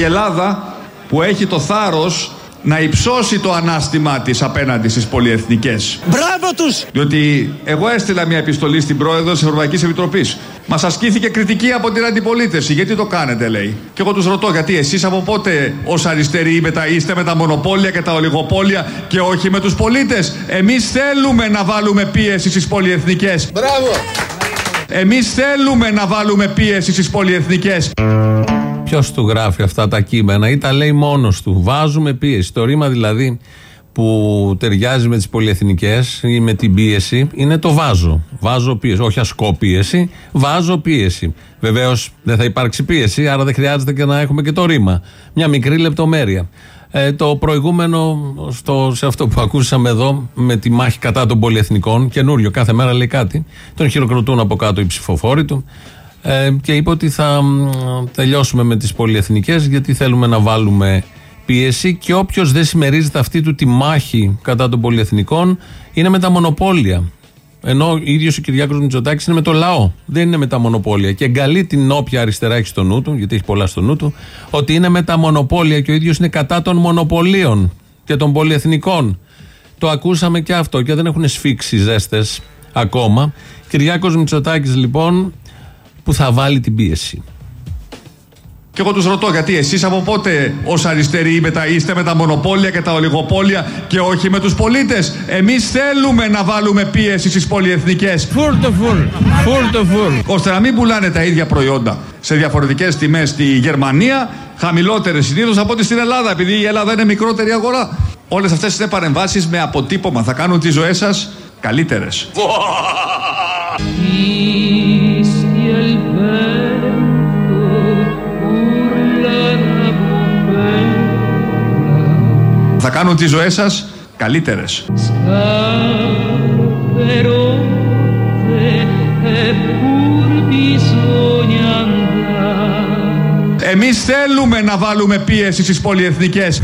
η Ελλάδα που έχει το θάρρος να υψώσει το ανάστημά της απέναντι στις πολυεθνικές. Μπράβο τους! Διότι εγώ έστειλα μια επιστολή στην πρόεδρο της Ευρωπαϊκής Επιτροπής. Μας ασκήθηκε κριτική από την αντιπολίτευση. Γιατί το κάνετε, λέει. Και εγώ τους ρωτώ, γιατί εσείς από πότε ως αριστεροί μετα, είστε με τα μονοπόλια και τα ολιγοπόλια και όχι με τους πολίτες; Εμείς θέλουμε να βάλουμε πίεση στις πολυεθνικές. Μπράβο! Εμείς θέλουμε να βάλουμε πίεση στις πολυεθνικές. Ποιος του γράφει αυτά τα κείμενα ή τα λέει μόνος του. Βάζουμε πίεση. Το ρήμα δηλαδή που ταιριάζει με τις πολυεθνικές ή με την πίεση είναι το βάζω. Βάζω πίεση. Όχι ασκώ πίεση, βάζω πίεση. Βεβαίως δεν θα υπάρξει πίεση, άρα δεν χρειάζεται και να έχουμε και το ρήμα. Μια μικρή λεπτομέρεια. Ε, το προηγούμενο στο, σε αυτό που ακούσαμε εδώ με τη μάχη κατά των πολυεθνικών, καινούριο, κάθε μέρα λέει κάτι, τον χειροκροτούν από κάτω οι ψηφοφόροι του. Ε, και είπε ότι θα τελειώσουμε με τις πολυεθνικές γιατί θέλουμε να βάλουμε πίεση και όποιος δεν συμμερίζεται αυτή του τη μάχη κατά των πολυεθνικών είναι με τα μονοπόλια. Ενώ ο ίδιος ο Κυριάκος Μητσοτάκης είναι με το λαό, δεν είναι με τα μονοπόλια. Και εγκαλεί την όποια αριστερά έχει στο νου του, γιατί έχει πολλά στο νου του, ότι είναι με τα μονοπόλια και ο ίδιος είναι κατά των μονοπωλίων και των πολυεθνικών. Το ακούσαμε και αυτό και δεν έχουν σφίξει ζέστες ακόμα. Κυριάκος Μητσοτάκης λοιπόν που θα βάλει την πίεση. Και εγώ τους ρωτώ, γιατί εσείς από πότε ως αριστεροί μετα, είστε με τα μονοπόλια και τα ολιγοπόλια και όχι με τους πολίτες; Εμείς θέλουμε να βάλουμε πίεση στις πολυεθνικές. Φουλ το φουλ. Φουλ το φουλ. ώστε να μην πουλάνε τα ίδια προϊόντα σε διαφορετικές τιμές στη Γερμανία, χαμηλότερες συνήθως από ό,τι στην Ελλάδα, επειδή η Ελλάδα είναι μικρότερη αγορά. Όλες αυτές είναι παρεμβάσεις με αποτύπωμα. Θα κάνουν τις ζωές σας καλύτερες. Θα κάνουν τις ζωές σας καλύτερες. scapperò eppur bisogna andare. Εμείς θέλουμε να βάλουμε πίεση στις πολυεθνικές.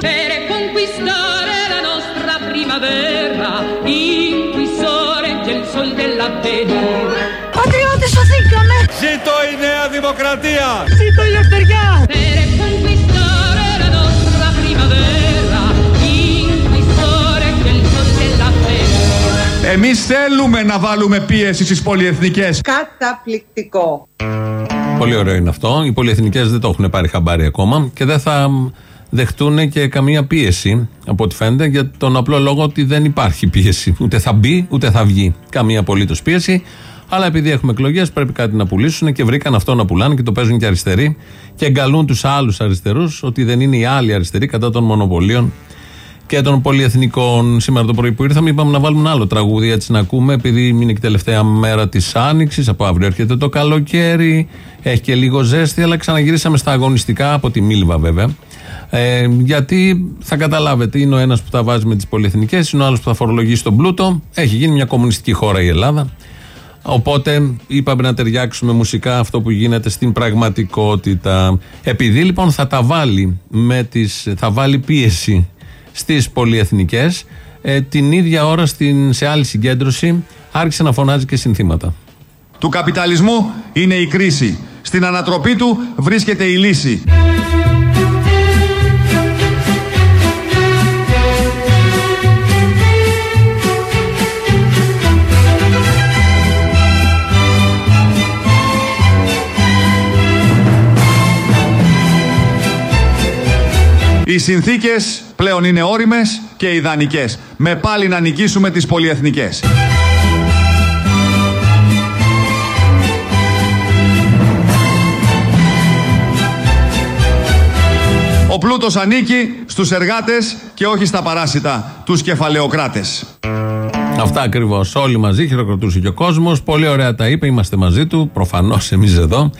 Per conquistare la nostra primavera, in cui sorregge il sol della venera. Πατριώτες σωθήκαμε! Ζήτω η Νέα Δημοκρατία! Ζήτω η ελευθεριά! Venera. Εμείς θέλουμε να βάλουμε πίεση στις πολυεθνικές. Καταπληκτικό. Πολύ ωραίο είναι αυτό. Οι πολυεθνικές δεν το έχουν πάρει χαμπάρι ακόμα και δεν θα δεχτούν και καμία πίεση από ό,τι φαίνεται για τον απλό λόγο ότι δεν υπάρχει πίεση. Ούτε θα μπει ούτε θα βγει καμία απολύτως πίεση. Αλλά επειδή έχουμε εκλογές, πρέπει κάτι να πουλήσουν και βρήκαν αυτό να πουλάνε και το παίζουν και αριστεροί και εγκαλούν τους άλλους αριστερούς ότι δεν είναι οι άλλοι αριστεροί κατά των μονοπωλίων και των πολυεθνικών. Σήμερα το πρωί που ήρθαμε, είπαμε να βάλουμε ένα άλλο τραγούδι έτσι να ακούμε, επειδή είναι και η τελευταία μέρα της Άνοιξης. Από αύριο έρχεται το καλοκαίρι, έχει και λίγο ζέστη, αλλά ξαναγυρίσαμε στα αγωνιστικά από τη Μίλβα βέβαια. Ε, γιατί θα καταλάβετε, είναι ο ένας που τα βάζει με τις πολυεθνικές, είναι ο άλλος που θα φορολογήσει τον πλούτο. Έχει γίνει μια κομμουνιστική χώρα η Ελλάδα. Οπότε είπαμε να ταιριάξουμε μουσικά αυτό που γίνεται στην πραγματικότητα. Επειδή λοιπόν θα τα βάλει, με τις, θα βάλει πίεση στις πολυεθνικές, ε, την ίδια ώρα στην, σε άλλη συγκέντρωση άρχισε να φωνάζει και συνθήματα. Του καπιταλισμού είναι η κρίση. Στην ανατροπή του βρίσκεται η λύση. Οι συνθήκες πλέον είναι όριμες και ιδανικές. Με πάλι να νικήσουμε τις πολυεθνικές. Ο πλούτος ανήκει στους εργάτες και όχι στα παράσιτα, τους κεφαλαιοκράτες. Αυτά ακριβώς. Όλοι μαζί χειροκροτούσε και ο κόσμος. Πολύ ωραία τα είπε. Είμαστε μαζί του. Προφανώς εμείς εδώ.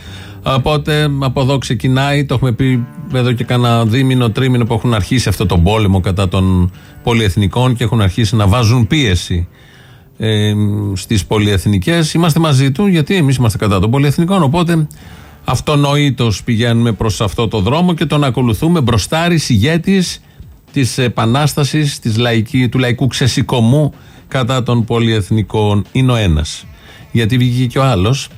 Οπότε από εδώ ξεκινάει. Το έχουμε πει εδώ και κάνα δίμηνο, τρίμηνο που έχουν αρχίσει αυτό τον πόλεμο κατά των πολυεθνικών και έχουν αρχίσει να βάζουν πίεση ε, στις πολυεθνικές. Είμαστε μαζί του γιατί εμείς είμαστε κατά των πολυεθνικών. Οπότε αυτονοήτως πηγαίνουμε προς αυτό το δρόμο και τον ακολουθούμε μπροστάρι ηγέτη της επανάστασης του λαϊκού ξεσηκωμού κατά των πολυεθνικών. Είναι ο ένας. Γιατί βγήκε και ο άλλος,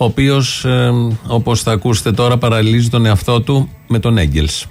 ο οποίος, ε, όπως θα ακούσετε τώρα, παραλύζει τον εαυτό του με τον Έγκελς.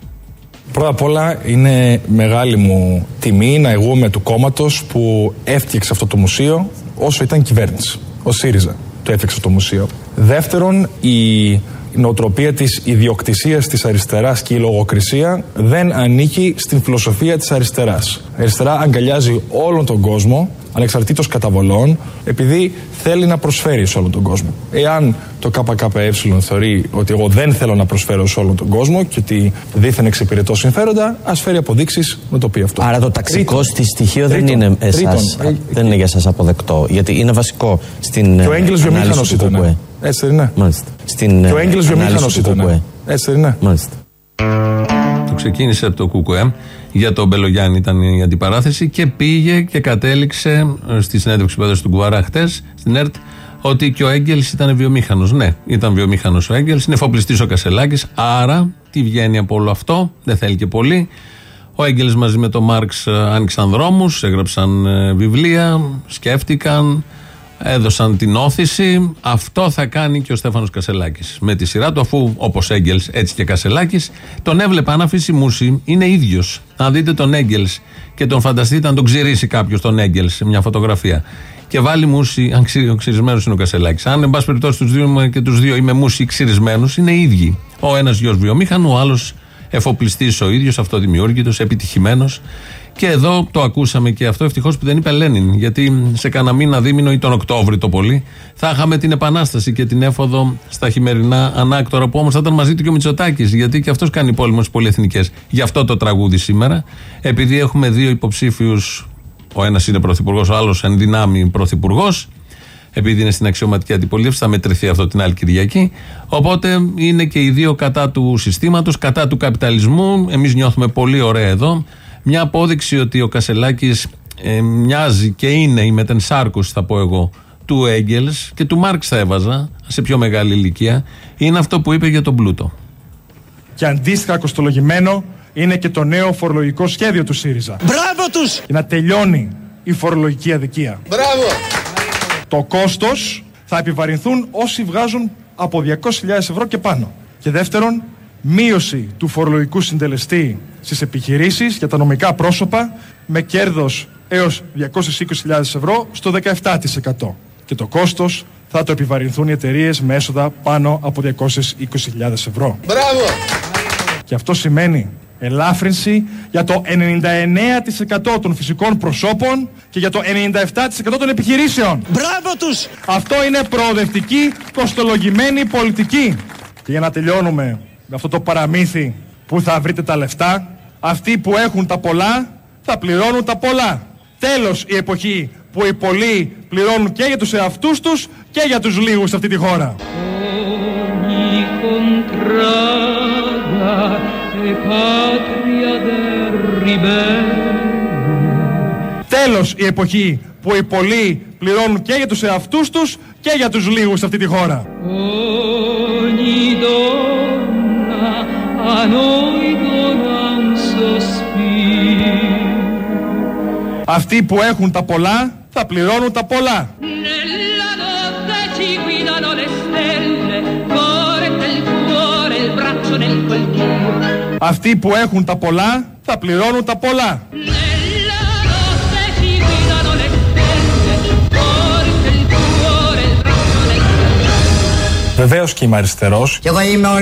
Πρώτα απ' όλα είναι μεγάλη μου τιμή να ηγούμε του κόμματος που έφτιαξε αυτό το μουσείο όσο ήταν κυβέρνηση. Ο ΣΥΡΙΖΑ το έφτιαξε το μουσείο. Δεύτερον, η νοοτροπία της ιδιοκτησίας της αριστεράς και η λογοκρισία δεν ανήκει στην φιλοσοφία της αριστεράς. Η αριστερά αγκαλιάζει όλον τον κόσμο, ανεξαρτήτως καταβολών, επειδή θέλει να προσφέρει σε όλον τον κόσμο. Εάν το ΚΚΕ θεωρεί ότι εγώ δεν θέλω να προσφέρω σε όλον τον κόσμο και ότι δίθεν εξυπηρετώ συμφέροντα, ας φέρει αποδείξεις με το οποίο αυτό. Άρα το ταξικό Τρίτον. στη στοιχείο δεν Τρίτον. είναι, εσάς, Τρίτον. Ε, δεν είναι για σας αποδεκτό. Γιατί είναι βασικό στην Και ο ε, Έγγελος ανάλυση βιομήχανος του ήταν. ΚΚΕ. Έτσι δεν είναι. Μάλιστα. Στην Και ο ε, Έγγελος ανάλυση βιομήχανος του ήταν. ΚΚΕ. Έτσι δεν είναι. Μάλιστα. Το ξεκίνησε από το ΚΚΕ για τον Μπελογιάννη ήταν η αντιπαράθεση και πήγε και κατέληξε ε, στη συνέντευξη που έδωσε του Κουβαρά χτες στην ΕΡΤ ότι και ο Έγκελς ήταν βιομήχανος. Ναι, ήταν βιομήχανος ο Έγκελς, είναι εφοπλιστής ο Κασελάκης. Άρα, τι βγαίνει από όλο αυτό, δεν θέλει και πολύ. Ο Έγκελς μαζί με τον Μάρξ ε, άνοιξαν δρόμους, έγραψαν ε, βιβλία, σκέφτηκαν, έδωσαν την όθηση. Αυτό θα κάνει και ο Στέφανος Κασελάκης. Με τη σειρά του, αφού όπως Έγκελς, έτσι και Κασελάκης, τον έβλεπε αν αφήσει μουσι, είναι ίδιος. Αν δείτε τον Έγκελς και τον φανταστείτε αν τον ξηρίσει κάποιος τον Έγκελς σε μια φωτογραφία. Και βάλει μουσι, αν ξυ, ο ξυρισμένος είναι ο Κασελάκης. Αν, εν πάση περιπτώσει, τους δύο και τους δύο είμαι μουσι ξυρισμένους, είναι ίδιοι. Ο ένας γιος βιομήχανου, ο άλλος εφοπλιστής ο ίδιος, αυτοδημιούργητος, επιτυχημένος. Και εδώ το ακούσαμε και αυτό. Ευτυχώς που δεν είπε Λένιν. Γιατί σε κανένα μήνα δίμηνο ή τον Οκτώβρη το πολύ θα είχαμε την Επανάσταση και την έφοδο στα χειμερινά ανάκτορα που όμως θα ήταν μαζί του και ο Μητσοτάκης. Γιατί και αυτός κάνει πόλεμο στις πολυεθνικές. Γι' αυτό το τραγούδι σήμερα. Επειδή έχουμε δύο υποψήφιους, ο ένας είναι πρωθυπουργός, ο άλλος εν δυνάμει πρωθυπουργός επειδή είναι στην αξιωματική αντιπολίτευση, θα μετρηθεί αυτό την άλλη Κυριακή. Οπότε είναι και οι δύο κατά του συστήματος, κατά του καπιταλισμού. Εμείς νιώθουμε πολύ ωραία εδώ. Μια απόδειξη ότι ο Κασελάκης ε, μοιάζει και είναι η μετενσάρκωση, θα πω εγώ, του Έγκελς και του Μάρξ θα έβαζα, σε πιο μεγάλη ηλικία, είναι αυτό που είπε για τον πλούτο. Και αντίστοιχα κοστολογημένο είναι και το νέο φορολογικό σχέδιο του ΣΥΡΙΖΑ. Μπράβο τους! Για να τελειώνει η φορολογική αδικία. Μπράβο! Το κόστος θα επιβαρυνθούν όσοι βγάζουν από 200.000 ευρώ και πάνω. Και δεύτερον, μείωση του φορολογικού συντελεστή στις επιχειρήσεις για τα νομικά πρόσωπα με κέρδος έως 220.000 ευρώ στο 17%. Και το κόστος θα το επιβαρυνθούν οι εταιρείες με έσοδα πάνω από 220.000 ευρώ. Μπράβο! Και αυτό σημαίνει ελάφρυνση για το 99% των φυσικών προσώπων και για το 97% των επιχειρήσεων. Μπράβο τους! Αυτό είναι προοδευτική, κοστολογημένη πολιτική. Και για να τελειώνουμε με αυτό το παραμύθι που θα βρείτε τα λεφτά, αυτοί που έχουν τα πολλά θα πληρώνουν τα πολλά. Τέλος η εποχή που οι πολλοί πληρώνουν και για τους εαυτούς τους και για τους λίγους σε αυτή τη χώρα. Ogni contrada e patria del ribelle. Τέλος η εποχή που οι πολλοί πληρώνουν και για τους εαυτούς τους και για τους λίγους σε αυτή τη χώρα. Αυτοί που έχουν τα πολλά θα πληρώνουν τα πολλά. Αυτοί που έχουν τα πολλά θα πληρώνουν τα πολλά. Βεβαίως και είμαι αριστερός. Και εγώ είμαι ο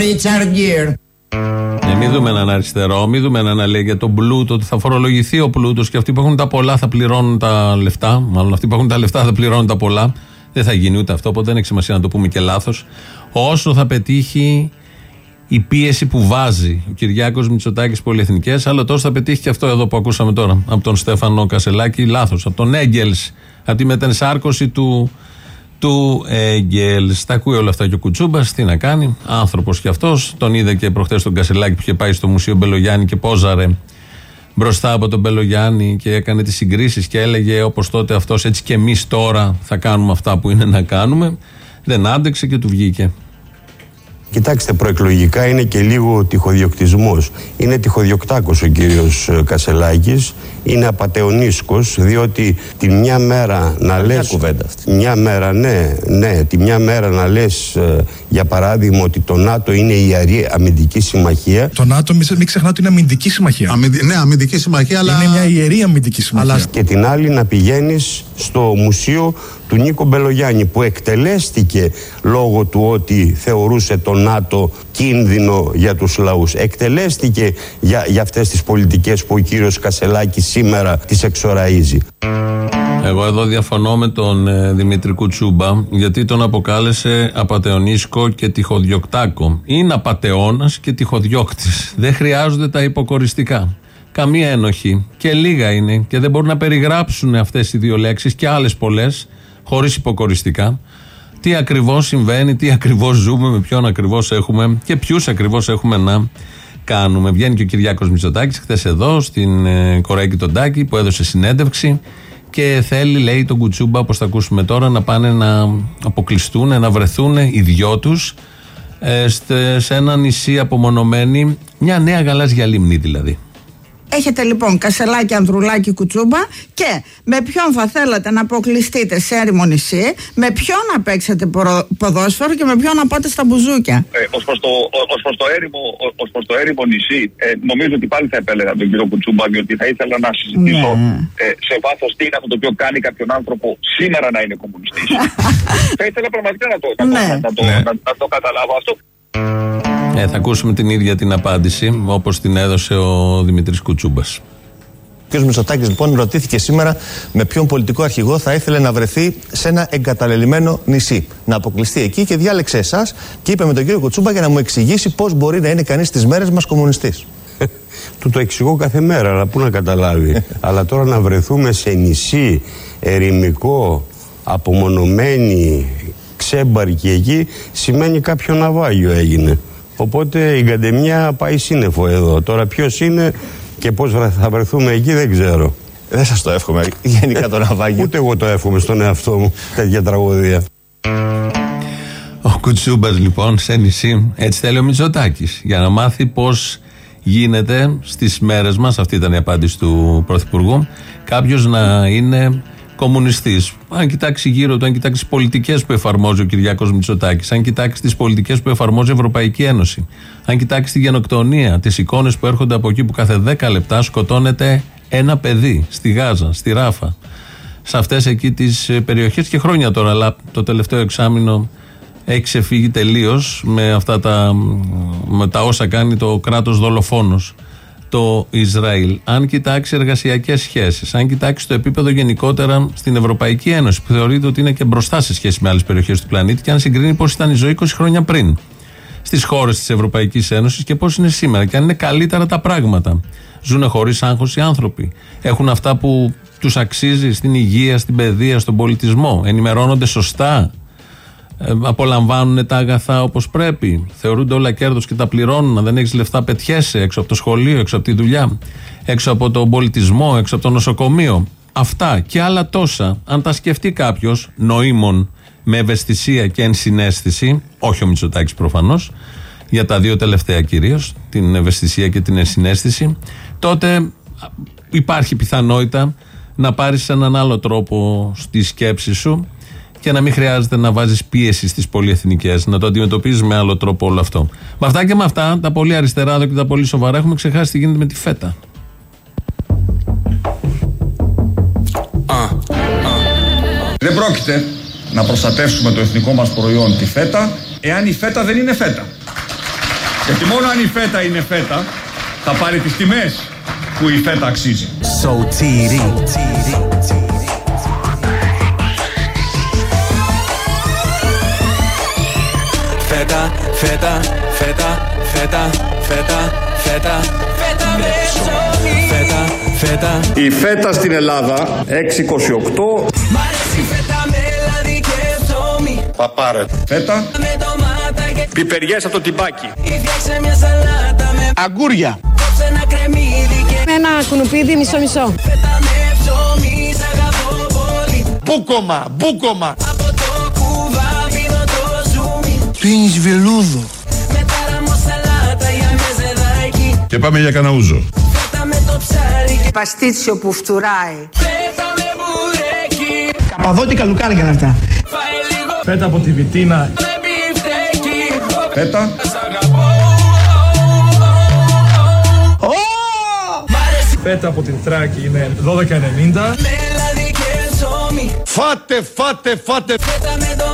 ναι, μην δούμε έναν αριστερό, μην δούμε έναν να λέει για τον πλούτο, ότι θα φορολογηθεί ο πλούτος και αυτοί που έχουν τα πολλά θα πληρώνουν τα λεφτά. Μάλλον αυτοί που έχουν τα λεφτά θα πληρώνουν τα πολλά. Δεν θα γίνει ούτε αυτό, οπότε δεν έχει σημασία να το πούμε και λάθος. Όσο θα πετύχει η πίεση που βάζει ο Κυριάκος Μητσοτάκης πολυεθνικές, αλλά τόσο θα πετύχει και αυτό εδώ που ακούσαμε τώρα από τον Στέφανο Κασελάκη, λάθος. Από τον Έγκελς, από τη μετενσάρκωση του, του Έγκελς. Τα ακούει όλα αυτά και ο Κουτσούμπας. Τι να κάνει, άνθρωπος κι αυτός. Τον είδε και προχθές τον Κασελάκη που είχε πάει στο Μουσείο Μπελογιάννη και πόζαρε μπροστά από τον Μπελογιάννη και έκανε τις συγκρίσεις και έλεγε όπως τότε αυτός, έτσι και εμείς τώρα θα κάνουμε αυτά που είναι να κάνουμε. Δεν άντεξε και του βγήκε. Κοιτάξτε, προεκλογικά είναι και λίγο τυχοδιοκτισμός. Είναι τυχοδιοκτάκος ο κύριος ε, Κασελάκης, είναι απατεωνίσκος, διότι τη μια μέρα να λες... κουβέντα αυτή. Μια μέρα, ναι, ναι, τη μια μέρα να λες, ε, για παράδειγμα, ότι το ΝΑΤΟ είναι η ιερή αμυντική συμμαχία. Το ΝΑΤΟ, μην, μην ξεχνάτε ότι είναι αμυντική συμμαχία. Ναι, αμυντική συμμαχία, αλλά. Είναι μια ιερή αμυντική συμμαχία. Και την άλλη να πηγαίνεις στο μουσείο του Νίκο Μπελογιάννη που εκτελέστηκε λόγω του ότι θεωρούσε το ΝΑΤΟ κίνδυνο για τους λαούς. Εκτελέστηκε για, για αυτές τις πολιτικές που ο κύριος Κασελάκης σήμερα τις εξοραίζει. Εγώ εδώ διαφωνώ με τον ε, Δημήτρη Κουτσούμπα γιατί τον αποκάλεσε απατεωνίσκο και τυχοδιοκτάκο. Είναι απατεώνας και τυχοδιώκτης. Δεν χρειάζονται τα υποκοριστικά. Καμία ένοχη. Και λίγα είναι. Και δεν μπορούν να περιγράψουν αυτές οι δύο λέξεις και άλλες πολλές χωρίς υποκοριστικά. Τι ακριβώς συμβαίνει, τι ακριβώς ζούμε, με ποιον ακριβώς έχουμε και ποιους ακριβώς έχουμε να κάνουμε. Βγαίνει και ο Κυριάκος Μητσοτάκης χθες εδώ στην ε, Κορέκη τον Τάκη που έδωσε συνέντευξη και θέλει, λέει τον Κουτσούμπα, όπως θα ακούσουμε τώρα, να πάνε να αποκλειστούν, να βρεθούν οι δυο τους σε ένα νησί απομονωμένοι, μια νέα γαλάζια λίμνη δηλαδή. Έχετε λοιπόν κασελάκι, ανδρουλάκι, κουτσούμπα και με ποιον θα θέλατε να αποκλειστείτε σε έρημο νησί, με ποιον να παίξετε πορο- ποδόσφαιρο και με ποιον να πάτε στα μπουζούκια; Ε, ως, προς το, ως, προς το έρημο, ως προς το έρημο νησί, ε, νομίζω ότι πάλι θα επέλεγα τον κύριο Κουτσούμπα, διότι θα ήθελα να συζητήσω Ναι. ε, σε βάθος τι είναι αυτό το οποίο κάνει κάποιον άνθρωπο σήμερα να είναι κομμουνιστής. θα ήθελα πραγματικά να το, να, το- Ναι. να, το, να, να το καταλάβω αυτό. Ε, θα ακούσουμε την ίδια την απάντηση όπως την έδωσε ο Δημήτρη Κουτσούμπας. Ο κ. Μητσοτάκης λοιπόν ρωτήθηκε σήμερα με ποιον πολιτικό αρχηγό θα ήθελε να βρεθεί σε ένα εγκαταλελειμμένο νησί. Να αποκλειστεί εκεί και διάλεξε εσάς και είπε με τον κύριο Κουτσούμπα για να μου εξηγήσει πώς μπορεί να είναι κανείς στι μέρες μας κομμουνιστής. Του το εξηγώ κάθε μέρα, αλλά πού να καταλάβει. αλλά τώρα να βρεθούμε σε νησί ερημικό, απομονωμένοι, ξέμπαρκοι εκεί, σημαίνει κάποιο ναυάγιο έγινε. Οπότε η καντεμιά πάει σύννεφο εδώ. Τώρα ποιος είναι και πώς θα βρεθούμε εκεί δεν ξέρω. Δεν σας το εύχομαι. Γενικά το ναυάγιο. Ούτε εγώ το εύχομαι στον εαυτό μου τέτοια τραγωδία. Ο Κουτσούμπας λοιπόν σε νησί, έτσι θέλει ο Μητσοτάκης, για να μάθει πώς γίνεται στις μέρες μας, αυτή ήταν η απάντηση του Πρωθυπουργού, κάποιος να είναι κομμουνιστής. Αν κοιτάξει γύρω του, αν κοιτάξει τις πολιτικές που εφαρμόζει ο Κυριάκος Μητσοτάκης, αν κοιτάξει τις πολιτικές που εφαρμόζει η Ευρωπαϊκή Ένωση, αν κοιτάξει τη γενοκτονία, τις εικόνες που έρχονται από εκεί που κάθε 10 λεπτά σκοτώνεται ένα παιδί στη Γάζα, στη Ράφα, σε αυτές εκεί τις περιοχές και χρόνια τώρα, αλλά το τελευταίο εξάμεινο έχει ξεφύγει τελείως με αυτά τα, με τα όσα κάνει το κράτος δολοφόνος το Ισραήλ. Αν κοιτάξει εργασιακές σχέσεις, αν κοιτάξει το επίπεδο γενικότερα στην Ευρωπαϊκή Ένωση, που θεωρείται ότι είναι και μπροστά σε σχέση με άλλες περιοχές του πλανήτη, και αν συγκρίνει πώς ήταν η ζωή 20 χρόνια πριν στις χώρες της Ευρωπαϊκής Ένωσης και πώς είναι σήμερα, και αν είναι καλύτερα τα πράγματα. Ζουν χωρίς άγχος οι άνθρωποι. Έχουν αυτά που τους αξίζει στην υγεία, στην παιδεία, στον πολιτισμό. Ενημερώνονται σωστά. Ε, απολαμβάνουν τα αγαθά όπως πρέπει. Θεωρούνται όλα κέρδος και τα πληρώνουν. Αν δεν έχεις λεφτά, πετιέσαι έξω από το σχολείο, έξω από τη δουλειά, έξω από τον πολιτισμό, έξω από το νοσοκομείο. Αυτά και άλλα τόσα, αν τα σκεφτεί κάποιος νοήμων, με ευαισθησία και ενσυναίσθηση, όχι ο Μητσοτάκης προφανώς, για τα δύο τελευταία κυρίως, την ευαισθησία και την ενσυναίσθηση, τότε υπάρχει πιθανότητα να πάρεις έναν άλλο τρόπο στη σκέψη σου και να μην χρειάζεται να βάζεις πίεση στις πολυεθνικές, να το αντιμετωπίζεις με άλλο τρόπο όλο αυτό. Με αυτά και με αυτά, τα πολύ αριστερά εδώ και τα πολύ σοβαρά, έχουμε ξεχάσει τι γίνεται με τη φέτα. Δεν πρόκειται να προστατεύσουμε το εθνικό μας προϊόν τη φέτα εάν η φέτα δεν είναι φέτα. Γιατί μόνο αν η φέτα είναι φέτα θα πάρει τις τιμές που η φέτα αξίζει. Φέτα, φέτα, φέτα, φέτα, φέτα, φέτα, φέτα με ψωμί. Φέτα, φέτα. Η φέτα στην Ελλάδα 6,28 Μ' αρέσει φέτα με λάδι και ψωμί. παπάρε. Φέτα Με ντομάτα και πιπεριές από το τυμπάκι. ή φτιάξε μια σαλάτα με Αγκούρια. κόψε ένα κρεμμύδι και Με ένα κουνουπίδι μισό-μισό. φέτα με ψωμί. Σ' αγαπώ πολύ. Μπούκομα, μπούκομα πίνεις βελούδο. Και πάμε για καναούζο. Παστίτσιο που φτουράει. Καπαδότικα λουκάρια να αυτά. Πέτα από τη βιτίνα. Πέτα. Πέτα από την Θράκη είναι 12,90. Φάτε, φάτε, φάτε. Φέτα με το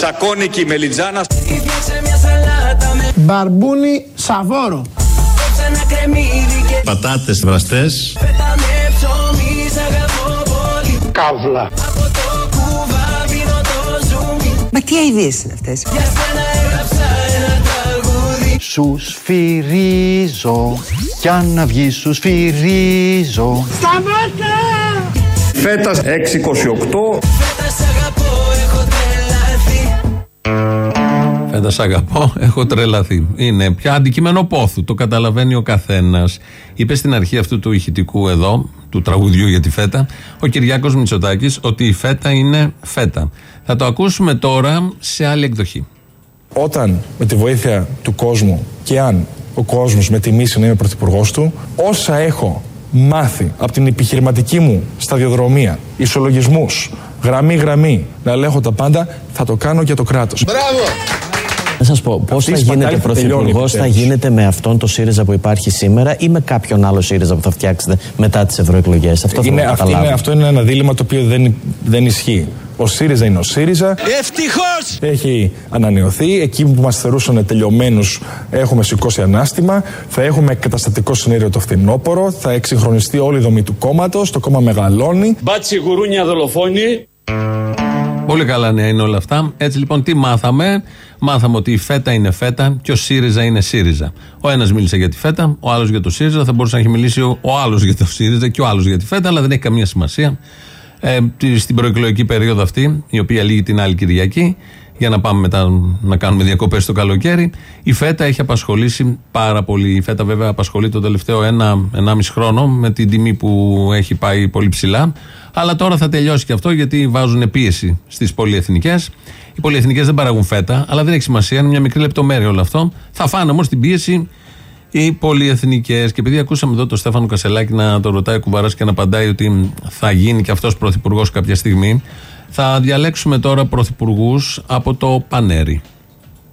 Τσακώνικη μελιτζάνα. Φτιάξε μια σαλάτα με Μπαρμπούνι σαβόρο. Κόψε ένα κρεμμύδι και Πατάτες βραστές. Φέτα με ψωμί Σ' αγαπώ πολύ Καύλα. Από το κουβά πίνω το ζουμί Μα τι αειδίες είναι αυτές; Για σένα έγραψα ένα τραγούδι Σους σφυρίζω Κι αν να βγει σους σφυρίζω Σταμάτα! Φέτας 628. Φέτας σ' αγαπώ έχω τρελαθεί Φέτα σ' αγαπώ, έχω τρελαθεί. Είναι πια αντικείμενο πόθου, το καταλαβαίνει ο καθένας. Είπε στην αρχή αυτού του ηχητικού εδώ, του τραγουδιού για τη φέτα, ο Κυριάκος Μητσοτάκης ότι η φέτα είναι φέτα. Θα το ακούσουμε τώρα σε άλλη εκδοχή. Όταν με τη βοήθεια του κόσμου και αν ο κόσμος με τιμήσει να είμαι πρωθυπουργός του, όσα έχω μάθει από την επιχειρηματική μου σταδιοδρομία, ισολογισμούς, γραμμή-γραμμή, να ελέγχω τα πάντα, θα το κάνω για το κράτος. Να σας πω, πώς Αυτή θα η γίνετε σπατάλη θα τελειώνει πρωθυπουργό, θα επιτέλους. γίνετε με αυτόν το ΣΥΡΙΖΑ που υπάρχει σήμερα ή με κάποιον άλλο ΣΥΡΙΖΑ που θα φτιάξετε μετά τις ευρωεκλογές; Αυτό θα είναι, το αυτή καταλάβω. είναι, αυτό είναι ένα δίλημα το οποίο δεν, δεν ισχύει. Ο ΣΥΡΙΖΑ είναι ο ΣΥΡΙΖΑ. Ευτυχώς Έχει ανανεωθεί. Εκεί που μας θεωρούσαν τελειωμένους, έχουμε σηκώσει ανάστημα. Θα έχουμε καταστατικό συνέδριο το φθινόπωρο. Θα εξυγχρονιστεί όλη η δομή του κόμματος. Το κόμμα μεγαλώνει. Μπάτσι γουρούνια δολοφόνη. Πολύ καλά νέα είναι όλα αυτά. Έτσι λοιπόν, τι μάθαμε; Μάθαμε ότι η φέτα είναι φέτα και ο ΣΥΡΙΖΑ είναι ΣΥΡΙΖΑ. Ο ένας μίλησε για τη φέτα, ο άλλος για το ΣΥΡΙΖΑ. Θα μπορούσε να έχει μιλήσει ο, ο άλλος για το ΣΥΡΙΖΑ και ο άλλος για τη φέτα, αλλά δεν έχει καμία σημασία. Ε, τη- στην προεκλογική περίοδο αυτή, η οποία λύγει την άλλη Κυριακή, για να πάμε μετά να κάνουμε διακοπές το καλοκαίρι, η φέτα έχει απασχολήσει πάρα πολύ. Η φέτα, βέβαια, απασχολεί το τελευταίο ένα, ενάμιση χρόνο με την τιμή που έχει πάει πολύ ψηλά. Αλλά τώρα θα τελειώσει και αυτό γιατί βάζουν πίεση στις πολυεθνικές. Οι πολυεθνικές δεν παράγουν φέτα, αλλά δεν έχει σημασία, είναι μια μικρή λεπτομέρεια όλο αυτό. Θα φάνε όμως την πίεση οι πολυεθνικές. Και επειδή ακούσαμε εδώ τον Στέφανο Κασελάκη να το ρωτάει ο κουβαράς και να απαντάει ότι θα γίνει και αυτός πρωθυπουργός κάποια στιγμή, θα διαλέξουμε τώρα πρωθυπουργούς από το Πανέρι.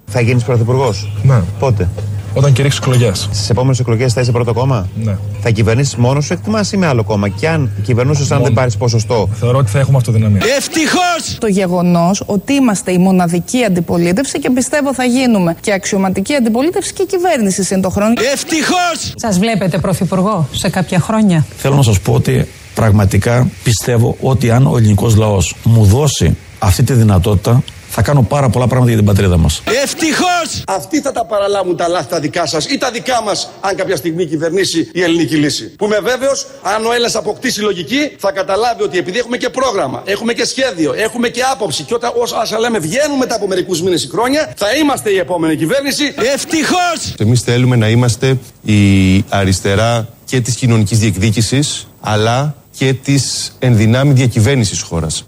Θα γίνεις πρωθυπουργός; Ναι. Πότε; Όταν κηρύξει εκλογές. Στις επόμενες εκλογές θα είσαι πρώτο κόμμα; Ναι. Θα κυβερνήσεις μόνος σου, εκτιμά ή με άλλο κόμμα; Και αν κυβερνούσες, αν δεν πάρεις ποσοστό; Θεωρώ ότι θα έχουμε αυτοδυναμία. Ευτυχώς το γεγονός ότι είμαστε η μοναδική αντιπολίτευση και πιστεύω θα γίνουμε και αξιωματική αντιπολίτευση και κυβέρνηση σύν το χρόνο. Ευτυχώς Σας βλέπετε πρωθυπουργό σε κάποια χρόνια; Θέλω να σας πω ότι πραγματικά πιστεύω ότι αν ο ελληνικός λαός μου δώσει αυτή τη δυνατότητα θα κάνω πάρα πολλά πράγματα για την πατρίδα μας. Ευτυχώς Αυτοί θα τα παραλάβουν τα λάθη τα δικά σας ή τα δικά μας, αν κάποια στιγμή κυβερνήσει η ελληνική λύση. Που είμαι βέβαιος, αν ο Έλληνας αποκτήσει λογική, θα καταλάβει ότι επειδή έχουμε και πρόγραμμα, έχουμε και σχέδιο, έχουμε και άποψη και όταν όσα λέμε βγαίνουν μετά από μερικούς μήνες ή χρόνια, θα είμαστε η επόμενη κυβέρνηση. Ευτυχώς Εμείς θέλουμε να είμαστε η αριστερά και της κοινωνικής διεκδίκησης, αλλά και της ενδυνάμει διακυβέρνησης χώρας.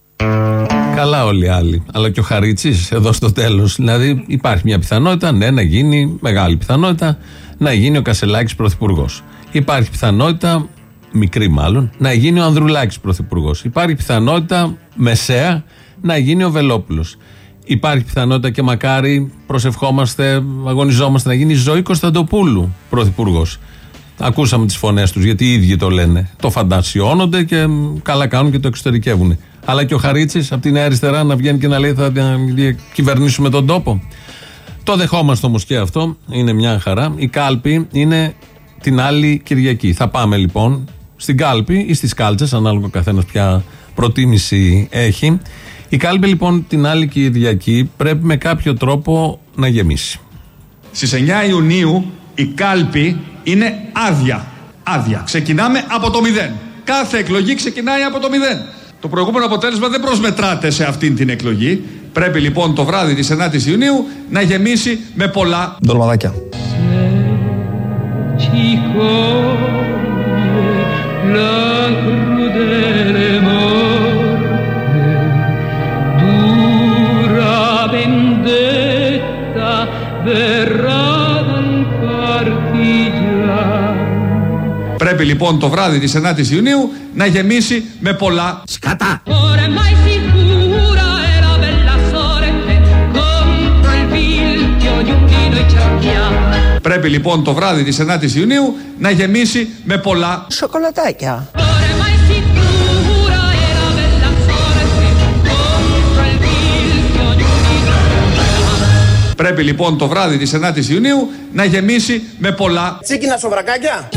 Καλά όλοι οι άλλοι. Αλλά και ο Χαρίτσι εδώ στο τέλος. Δηλαδή υπάρχει μια πιθανότητα, ναι, να γίνει, μεγάλη πιθανότητα, να γίνει ο Κασελάκης πρωθυπουργός. Υπάρχει πιθανότητα, μικρή μάλλον, να γίνει ο Ανδρουλάκης πρωθυπουργός. Υπάρχει πιθανότητα, μεσαία, να γίνει ο Βελόπουλος. Υπάρχει πιθανότητα και μακάρι προσευχόμαστε, αγωνιζόμαστε να γίνει η ζωή Κωνσταντοπούλου πρωθυπουργός. Ακούσαμε τις φωνές τους, γιατί οι ίδιοι το λένε. Το φαντασιώνονται και μ, καλά κάνουν και το εξωτερικεύουν. Αλλά και ο Χαρίτσης από την αριστερά να βγαίνει και να λέει θα δια- κυβερνήσουμε τον τόπο. Το δεχόμαστε όμως και αυτό. Είναι μια χαρά. Η κάλπη είναι την άλλη Κυριακή. Θα πάμε λοιπόν στην κάλπη ή στις κάλτσες, ανάλογα ο καθένας ποια προτίμηση έχει. Η κάλπη λοιπόν την άλλη Κυριακή πρέπει με κάποιο τρόπο να γεμίσει. Στις 9 Ιουνίου η κάλπη είναι άδεια. Άδεια. Ξεκινάμε από το μηδέν. Κάθε εκλογή ξεκινάει από το μηδέν. Το προηγούμενο αποτέλεσμα δεν προσμετράται σε αυτήν την εκλογή. Πρέπει λοιπόν το βράδυ της 9ης Ιουνίου να γεμίσει με πολλά Ντολμαδάκια. la crudele Πρέπει λοιπόν το βράδυ της 9ης Ιουνίου να γεμίσει με πολλά σκατά. Ormai sicura è la bella sorte contro il vilchio di un vino e cerchiamo. Πρέπει λοιπόν το βράδυ της 9ης Ιουνίου να γεμίσει με πολλά Σοκολατάκια. Ormai sicura è la bella sorte contro il vilchio di un vino e cerchiamo. Πρέπει λοιπόν το βράδυ της 9ης Ιουνίου να γεμίσει με πολλά Τσίκινα σοβρακάκια.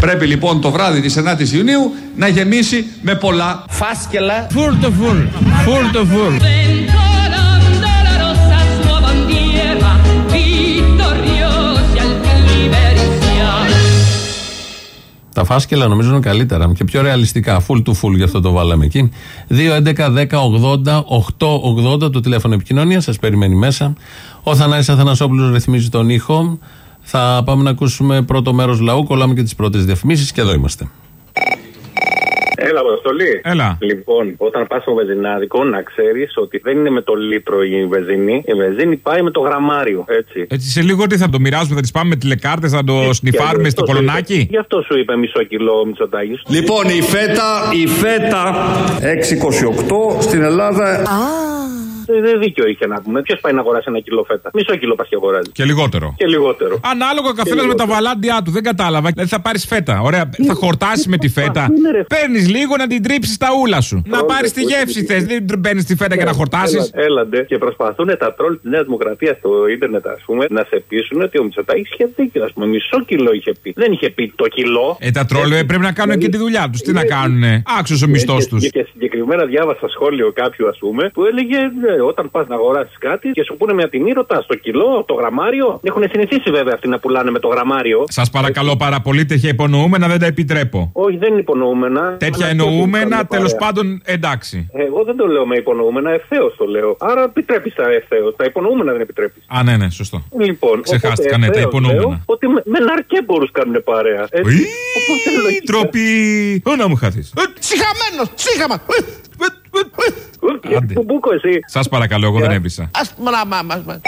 Πρέπει λοιπόν το βράδυ της 9ης Ιουνίου να γεμίσει με πολλά Φάσκελα. Φουλ το φουλ. Φουλ το φουλ. Sventolando la rossa sua bandiera, vittoriosi al Liberia. Τα φάσκελα νομίζω είναι καλύτερα και πιο ρεαλιστικά. Full to full, γι' αυτό το βάλαμε εκεί. 2, 11, 10, 80, 8, 80 το τηλέφωνο επικοινωνίας. Σας περιμένει μέσα. Ο Θανάης Αθανασόπουλος ρυθμίζει τον ήχο. Θα πάμε να ακούσουμε πρώτο μέρος λαού. Κολλάμε και τις πρώτες διαφημίσεις και εδώ είμαστε. Έλα, Αποστολή. Έλα. Λοιπόν, όταν πας στο βενζινάδικο, να ξέρεις ότι δεν είναι με το λίτρο η βενζίνη. Η βενζίνη πάει με το γραμμάριο. Έτσι. Έτσι σε λίγο τι θα το μοιράσουμε, θα τις πάμε με τηλεκάρτες, θα το σνιφάρουμε στο κολονάκι; Γι' αυτό σου είπε μισό κιλό ο Μητσοτάκης. Λοιπόν, η φέτα, η φέτα 628 στην Ελλάδα. Δεν δίκιο είχε να πούμε. Ποιος πάει να αγοράσει ένα κιλό φέτα; Μισό κιλό πας και αγοράζει. Και λιγότερο. Και λιγότερο. Ανάλογα ο καθένα με λιγότερο. τα βαλάντια του, δεν κατάλαβα. Δηλαδή θα πάρεις φέτα. Ωραία, θα χορτάσει με τη φέτα. Παίρνεις λίγο να την τρίψεις τα ούλα σου. Να πάρεις τη γεύση θες. Δεν παίρνει τη φέτα για να χορτάσεις. Έλα- Έλαντε και προσπαθούν τα τρόλ της Νέας Δημοκρατίας στο ίντερνετ, ας πούμε, να σε πείσουν ότι ο Μητσοτάκης είχε δίκιο. Α πούμε, μισό κιλό είχε πει. Δεν είχε πει το κιλό. Ε, τα τρόλ ε, πρέπει να κάνουν και τη δουλειά τους. Τι να κάνουνε; Άξιος ο μισθός Και- τους. Και, και συγκεκριμένα διάβασα σχόλιο κάποιου, ας πούμε, που έλεγε «Ναι, όταν πας να αγοράσεις κάτι και σου πούνε μια τιμή, ρωτά το κιλό, το γραμμάριο. Έχουν συνηθίσει βέβαια αυτοί να πουλάνε με το γραμμάριο. Σας παρακαλώ πάρα πολύ, τέτοια υπονοούμενα δεν τα επιτρέπω. Όχι, δεν είναι υπονοούμενα. Τέτοια Αλλά εννοούμενα, κάνουν τέλος παρέα. πάντων, εντάξει. Εγώ δεν το λέω με υπονοούμενα, ευθέως το λέω. Άρα επιτρέπεις τα ευθέως. Τα υπονοούμενα δεν επιτρέπεις. Α, ναι, ναι, σωστό. Λοιπόν, Ξεχάστηκα, οπότε ναι, τα ευθέως υπονοούμενα. λέω Ότι με, με ναρκέμπορου κάνουν παρέα. Έτσι. Ουί, Οπότε λογικά- Τροπή. Ω να μου χαθείς. Συχαμένο, συχαμα. Άντε. Που μπούκο εσύ. Σας παρακαλώ, εγώ δεν έβρισα. Α πούμε να μα.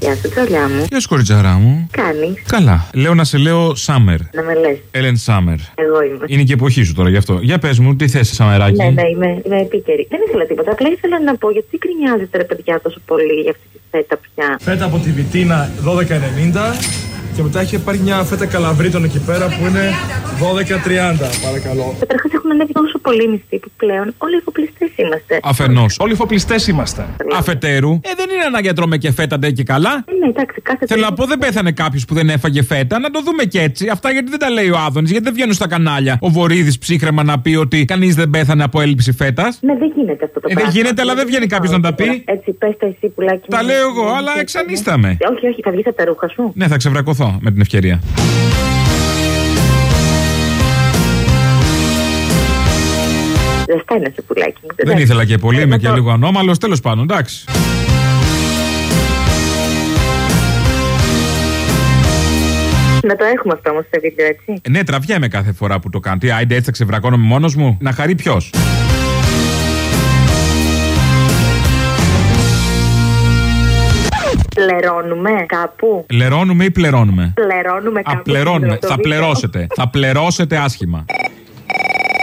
Γεια σου, τσολιά μου. Γεια σου, κοριτζαρά μου. Κάνεις. Καλά. Λέω να σε λέω Summer. Να με λες. Έλεν Summer. Εγώ είμαι. Είναι και η εποχή σου τώρα γι' αυτό. Για πες μου, τι θες, Σαμεράκι; Ναι, ναι, είμαι, είμαι επίκαιρη. Δεν ήθελα τίποτα. Απλά ήθελα να πω γιατί κρινιάζετε ρε παιδιά τόσο πολύ για αυτή τη φέτα πια; Φέτα από τη Βιτίνα 12,90 και μετά έχει πάρει μια φέτα καλαβρίτων εκεί πέρα που είναι 12,30 παρακαλώ. Καταρχάς έχουν ανέβει τόσο πολύ μισθοί που πλέον όλοι εφοπλιστές είμαστε. Αφενός. Όλοι φοπλιστέ είμαστε. Αφετέρου. Ε, δεν είναι ανάγκη να τρώμε και φέτα ντε και καλά. Ε, ναι, εντάξει, κάθε Θέλω να πω, δεν πέθανε κάποιος που δεν έφαγε φέτα. Να το δούμε και έτσι. Αυτά γιατί δεν τα λέει ο Άδωνης, γιατί δεν βγαίνουν στα κανάλια. Ο Βορύδης ψύχρεμα να πει ότι κανείς δεν πέθανε από έλλειψη φέτας. Ναι, δεν γίνεται αυτό το Ε, δεν πράγμα. γίνεται, αλλά δεν βγαίνει κάποιος να τα πει. Έτσι, πες τα εσύ πουλάκι. Τα μου. λέω εγώ, Ναι, αλλά ναι, εξανίσταμε. ναι. Όχι, όχι, θα βγεις από τα ρούχα σου. Ναι, θα ξεβρακωθώ με την ευκαιρία. Ζεσταίνεσαι πουλάκι. μου. Δεν ήθελα και πολύ, Ε, είμαι να και το- λίγο ανώμαλος. Τέλος πάντων, εντάξει. Να το έχουμε αυτό όμως στο βίντεο, έτσι. Ε, Ναι, τραβιέμαι κάθε φορά που το κάνω. Τι, άιντε έτσι θα ξεβρακώνομαι μόνος μου; Να χαρεί ποιος; Πληρώνουμε κάπου; Λερώνουμε ή πληρώνουμε. Πληρώνουμε κάπου. Απλερώνουμε. Το Θα βίντεο. πληρώσετε. Θα πληρώσετε άσχημα.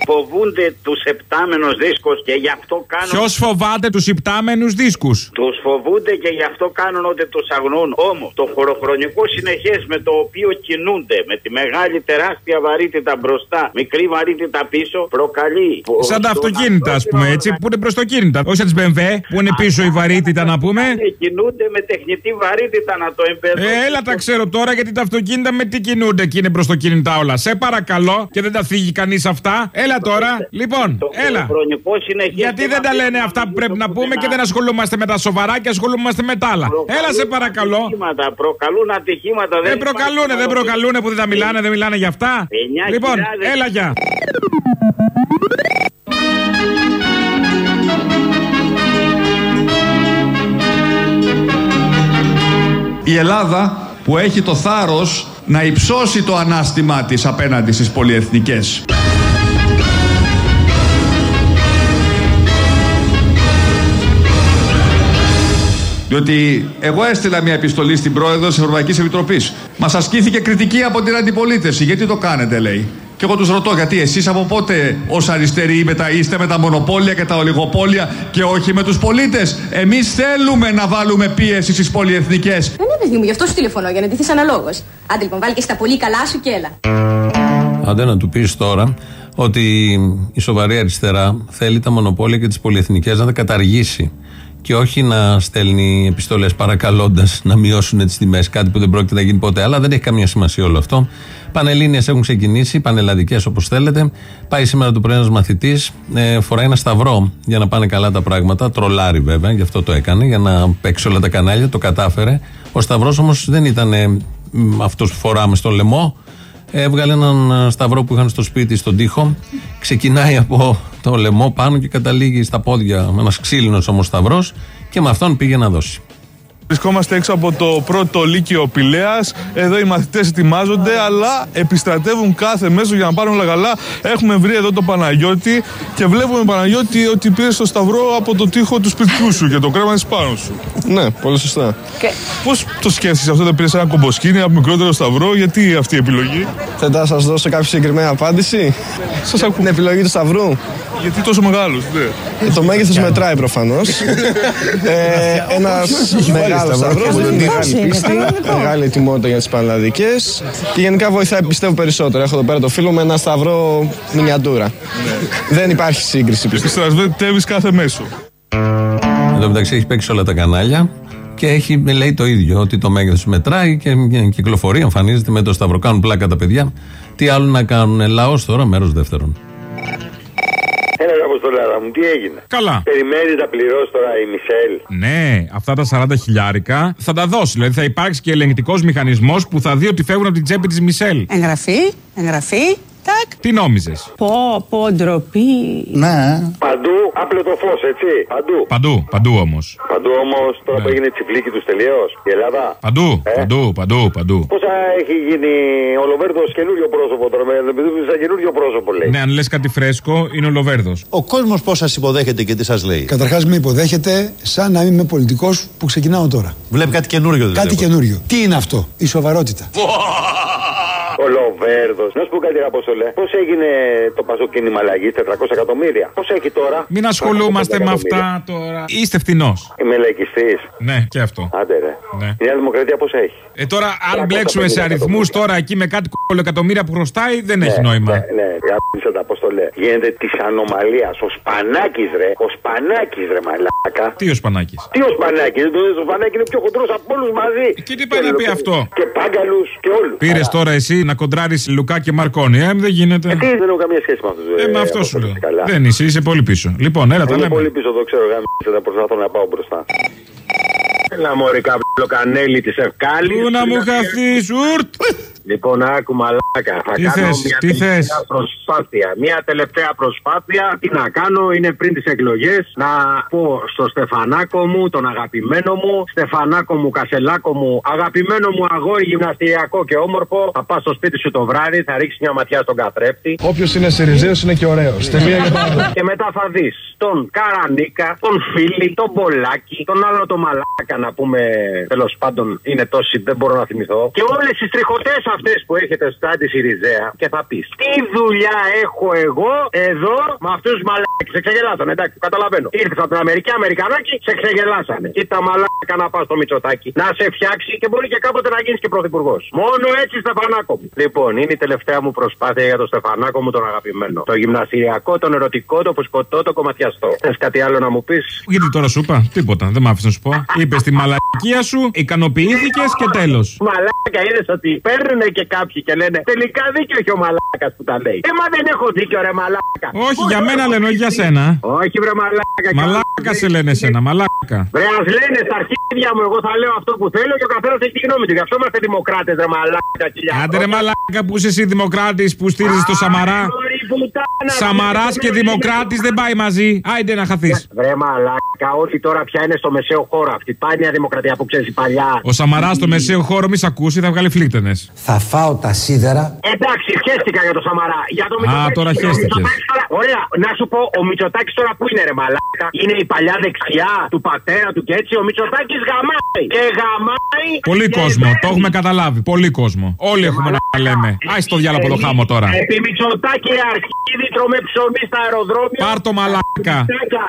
Φοβούνται τους επτάμενους δίσκους και γι' αυτό κάνουν. Ποιος φοβάται τους υπτάμενου δίσκους; Τους φοβούνται και γι' αυτό κάνουν ότι τους αγνούν. Όμως το χωροχρονικό συνεχές με το οποίο κινούνται, με τη μεγάλη τεράστια βαρύτητα μπροστά, μικρή βαρύτητα πίσω, προκαλεί. Σαν τα αυτοκίνητα, ας πούμε έτσι, που είναι μπροστοκίνητα. Όχι σαν τις BMW, που είναι πίσω η βαρύτητα να πούμε. Και κινούνται με τεχνητή βαρύτητα να το εμπεδώσουν. Ε, έλα τα ξέρω τώρα γιατί τα αυτοκίνητα με τι κινούνται και είναι μπροστοκίνητα όλα. Σε παρακαλώ και δεν τα θίγει κανείς αυτά. Έλα τώρα. Λοιπόν, έλα. Χρονικό συνεχές Γιατί και δεν να τα λένε πεις αυτά να που μην πρέπει το να πούμε πουθενά. και δεν ασχολούμαστε με τα σοβαρά και ασχολούμαστε με τα άλλα. Έλα σε παρακαλώ. Ατυχήματα, προκαλούν ατυχήματα. Δεν προκαλούνε, δεν προκαλούνε που δεν τα μιλάνε, δεν μιλάνε για αυτά. Εννιά Λοιπόν, χιλιάδες. έλα για. Η Ελλάδα που έχει το θάρρος να υψώσει το ανάστημά της απέναντι στις πολυεθνικές. Διότι εγώ έστειλα μια επιστολή στην πρόεδρο της Ευρωπαϊκής Επιτροπής. Μας ασκήθηκε κριτική από την αντιπολίτευση. Γιατί το κάνετε, λέει. Και εγώ τους ρωτώ, γιατί εσείς από πότε ως αριστεροί μετα, είστε με τα μονοπόλια και τα ολιγοπόλια και όχι με τους πολίτες; Εμείς θέλουμε να βάλουμε πίεση στις πολυεθνικές. Δεν είναι παιδί μου, γι' αυτό σου τηλεφωνώ, για να ντυθείς αναλόγως. Άντε λοιπόν, βάλει και στα πολύ καλά σου και έλα. Άντε να του πεις τώρα ότι η σοβαρή αριστερά θέλει τα μονοπόλια και τις πολυεθνικές να τα καταργήσει. Και όχι να στέλνει επιστολές παρακαλώντας να μειώσουν τις τιμές. Κάτι που δεν πρόκειται να γίνει ποτέ. Αλλά δεν έχει καμία σημασία όλο αυτό. Πανελλήνιες έχουν ξεκινήσει, πανελλαδικές όπως θέλετε. Πάει σήμερα το πρωί ένας μαθητής, ε, φοράει ένα σταυρό για να πάνε καλά τα πράγματα. Τρολάρει βέβαια, γι' αυτό το έκανε, για να παίξει όλα τα κανάλια. Το κατάφερε. Ο σταυρός όμως δεν ήταν αυτός που φοράμε στο λαιμό. Έβγαλε έναν ε, σταυρό που είχαν στο σπίτι στον τοίχο. Ξεκινάει από το λαιμό πάνω και καταλήγει στα πόδια με ένας ξύλινος όμω σταυρό και με αυτόν πήγε να δώσει. Βρισκόμαστε έξω από το πρώτο Λύκειο Πηλέας. Εδώ οι μαθητές ετοιμάζονται, αλλά επιστρατεύουν κάθε μέσο για να πάρουν όλα καλά. Έχουμε βρει εδώ τον Παναγιώτη και βλέπουμε Παναγιώτη ότι πήρες το σταυρό από το τοίχο του σπιτιού σου και το κρέμα πάνω σου. Ναι, πολύ σωστά. Και... Πώς το σκέφτεσαι αυτό, δεν πήρες ένα κομποσκίνη, ένα μικρότερο σταυρό, γιατί αυτή η επιλογή; Θέλετε να σας δώσω κάποια συγκεκριμένη απάντηση; Σας ακούω. Την επιλογή του σταυρού. Γιατί τόσο μεγάλο, ναι. Ε, το μέγεθος μετράει προφανώς. ε, Ένας μεγάλος σταυρό δίνει μεγάλη πίστη, μεγάλη ετοιμότητα για τις πανελλαδικές και γενικά βοηθάει πιστεύω περισσότερο. Έχω εδώ πέρα το φίλο με ένα σταυρό μινιατούρα. Δεν υπάρχει σύγκριση πιστεύω. Στρασβεύει κάθε μέσο. Εν τω μεταξύ έχει παίξει όλα τα κανάλια και έχει, λέει το ίδιο, ότι το μέγεθος μετράει και κυκλοφορεί, εμφανίζεται με το σταυρό. Κάνουν πλάκα τα παιδιά. Τι άλλο να κάνουν, λαός τώρα, μέρος δεύτερον. Έλα, Αποστολάρα μου, τι έγινε; Καλά. Περιμένει να πληρώσει τώρα η Μισελ. Ναι, αυτά τα 40 χιλιάρικα θα τα δώσει. Δηλαδή θα υπάρξει και ελεγκτικός μηχανισμός που θα δει ότι φεύγουν από την τσέπη της Μισελ. Εγγραφή, εγγραφή, τάκ. Τι νόμιζες; Πω, πω, ντροπή. Ναι. Παντού άπλετο φως, έτσι. Παντού. Παντού, παντού όμως. Παντού όμως τώρα Ναι. που έγινε τσιπλίκι τους τελείως. Η Ελλάδα. Παντού, Ε; παντού, παντού, παντού. Πώ έχει γίνει ο Λοβέρδο καινούριο πρόσωπο τώρα, με με σαν καινούριο πρόσωπο λέει. Ναι, αν λες κάτι φρέσκο, είναι ο Λοβέρδο. Ο κόσμος πώς σας υποδέχεται και τι σας λέει; Καταρχάς, με υποδέχεται σαν να είμαι πολιτικός που ξεκινάω τώρα. Βλέπει κάτι καινούριο δηλαδή. Κάτι καινούριο. Τι είναι αυτό, η σοβαρότητα. Ο Λοβέρδος. Να σου πω κάτι, Αποστολέ. Πώς έγινε το παζοκίνημα αλλαγής, 400 εκατομμύρια; Πώς έχει τώρα; Μην ασχολούμαστε 400 με εκατομμύρια. αυτά τώρα. Είστε φθηνό. Είμαι λαϊκιστής. Ναι, και αυτό. Άντε ρε. Ναι. Η Νέα Δημοκρατία πώς έχει; Ε, τώρα, αν 350 μπλέξουμε σε αριθμούς τώρα εκεί με κάτι εκατομμύρια που χρωστάει, δεν έχει Ναι, νόημα. Ναι, ναι, γάμισε τα αποστολέ. Γίνεται της ανομαλίας. Ο Σπανάκης, ρε. Ο Σπανάκης, ρε, μαλάκα. Τι ο Σπανάκης; Τι ο Σπανάκης, δεν το δεις, ο Σπανάκη είναι πιο χοντρός από όλους μαζί. Και τι πάει να πει αυτό; Και πάγκαλους και όλους. Πήρες τώρα εσύ να κοντράρεις Λουκά και Μαρκόνι. Ε, δεν γίνεται. Τι δεν έχω καμία σχέση με αυτούς. Ε, με αυτό σου λέω. Δεν είσαι, είσαι πολύ πίσω. Λοιπόν, έλα, τα Είμαι λέμε. πολύ πίσω, το ξέρω, γάμισε να προσπαθώ να πάω μπροστά. Έλα μωρή καμπλοκανέλη της Ευκάλης Πού να μου χαθείς, ουρτ! Λοιπόν, άκου μαλάκα. Θα Τι κάνω θες, μια τι τελευταία θες; προσπάθεια. Μια τελευταία προσπάθεια. Τι να κάνω, είναι πριν τις εκλογές, να πω στο Στεφανάκο μου, τον αγαπημένο μου, Στεφανάκο μου, Κασελάκο μου, αγαπημένο μου αγόρι γυμναστηριακό και όμορφο. Θα πας στο σπίτι σου το βράδυ, θα ρίξεις μια ματιά στον καθρέφτη. Όποιος είναι Σιριζέος είναι και ωραίος. Τελεία για πάντα. Και μετά θα δεις τον Καρανίκα, τον Φίλη, τον Μπολάκη, τον άλλο τον Μαλάκα να πούμε τέλος πάντων είναι τόσοι, δεν μπορώ να θυμηθώ. Και όλες τις τριχωτές αυτές που έχετε στα τη Σιριζέα και θα πεις Τι δουλειά έχω εγώ εδώ με αυτούς τους μαλάκε. Σε ξεγελάσανε, εντάξει, καταλαβαίνω. Ήρθες από την Αμερική, Αμερικανάκι, σε ξεγελάσανε. Κοίτα μαλάκα να πας στο Μητσοτάκι, να σε φτιάξει και μπορεί και κάποτε να γίνεις και πρωθυπουργός. Μόνο έτσι, Στεφανάκο μου. Λοιπόν, είναι η τελευταία μου προσπάθεια για τον Στεφανάκο μου τον αγαπημένο. Το γυμναστηριακό, τον ερωτικό, το φουσκωτό, το κομματιαστό. Θες κάτι άλλο να μου πεις; Γιατί τώρα σου είπα, τίποτα, δεν μ' άφησες να σου πω. Είπες τη μαλακία σου, ικανοποιήθηκες και τέλος. Μαλάκα είδες ότι παίρνουν και κάποιοι και λένε Τελικά δίκιο έχει ο μαλάκας που τα λέει. Ε, μα δεν έχω δίκιο, ρε μαλάκα. Όχι, για μένα λένε, όχι για σένα. Όχι, βρε μαλάκα. Μαλάκα σε λένε εσένα, μαλάκα. Βρε, ας λένε στα αρχίδια μου, εγώ θα λέω αυτό που θέλω και ο καθένας έχει τη γνώμη του. Γι' αυτό είμαστε δημοκράτες, ρε μαλάκα. χιλιάδες. Άντε ρε μαλάκα που είσαι εσύ δημοκράτης που στήριζε το Σαμαρά. Αγόρι πουτάνα. Σαμαράς και Δημοκράτης δεν πάει μαζί. Άιντε να χαθείς. Βρε μαλάκα, ό,τι τώρα πια είναι στο μεσαίο χώρο. Αυτή πάει μια δημοκρατία που ξέρεις παλιά. Ο Σαμαράς στο μεσαίο χώρο μη σ' ακούσει, θα βγάλει φλίκτενες. Θα φάω τα σίδερα. Εντάξει, χαίστηκα για το Σαμαρά. Για το Α, Μητσοτάκη. τώρα Ο χαίστηκες. Μητσοτάκης τώρα- Ωραία, να σου πω, ο Μητσοτάκης τώρα που είναι ρε μαλάκα; Είναι η παλιά δεξιά του πατέρα του και έτσι. Ο Μητσοτάκης γαμάει. Και γαμάει. Πολύ και κόσμο, δεν- το έχουμε καταλάβει. Πολύ κόσμο. Όλοι έχουμε να λέμε. Άι το διάλογο από το χάμο τώρα. Επί Μητσοτάκη αρχίδι τρώμε ψωμί στα αεροδρόμια. Πάρ το μαλάκα.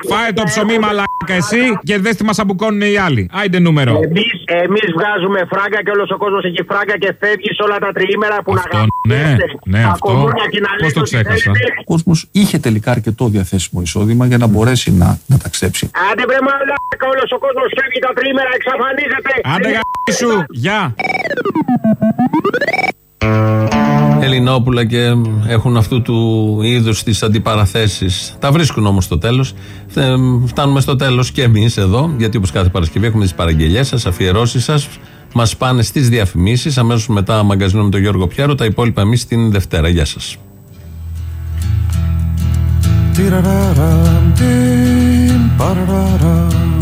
Φάε το ψωμί μαλάκα εσύ και δες τι μας αμπουκώνουν οι άλλοι. Άιντε νούμερο. Εμείς, εμείς βγάζουμε φράγκα και όλος ο κόσμος έχει φράγκα και φεύγεις σε όλα τα τριήμερα που Αυτό, να ναι, ναι, τα αυτό. κομμούνια και να Πώς λέει το ότι ξέχασα; θέλετε. Ο κόσμος είχε τελικά αρκετό διαθέσιμο εισόδημα για να μπορέσει να, να ταξιδέψει. Άντε βρε μαλάκα, όλος ο κόσμος φεύγει τα τριήμερα, εξαφανίζεται. Άντε σου, γεια. Ελληνόπουλα και έχουν αυτού του είδους τις αντιπαραθέσεις. Τα βρίσκουν όμως στο τέλος. Φτάνουμε στο τέλος και εμείς εδώ, γιατί όπως κάθε Παρασκευή έχουμε τις παραγγελίε σας, αφιερώσεις σας. Μας πάνε στις διαφημίσεις. Αμέσως μετά μαγκαζίνο με τον Γιώργο Πιάρο. Τα υπόλοιπα εμείς την Δευτέρα. Γεια σας. Τιραραραμ, τιμ, παραραραμ.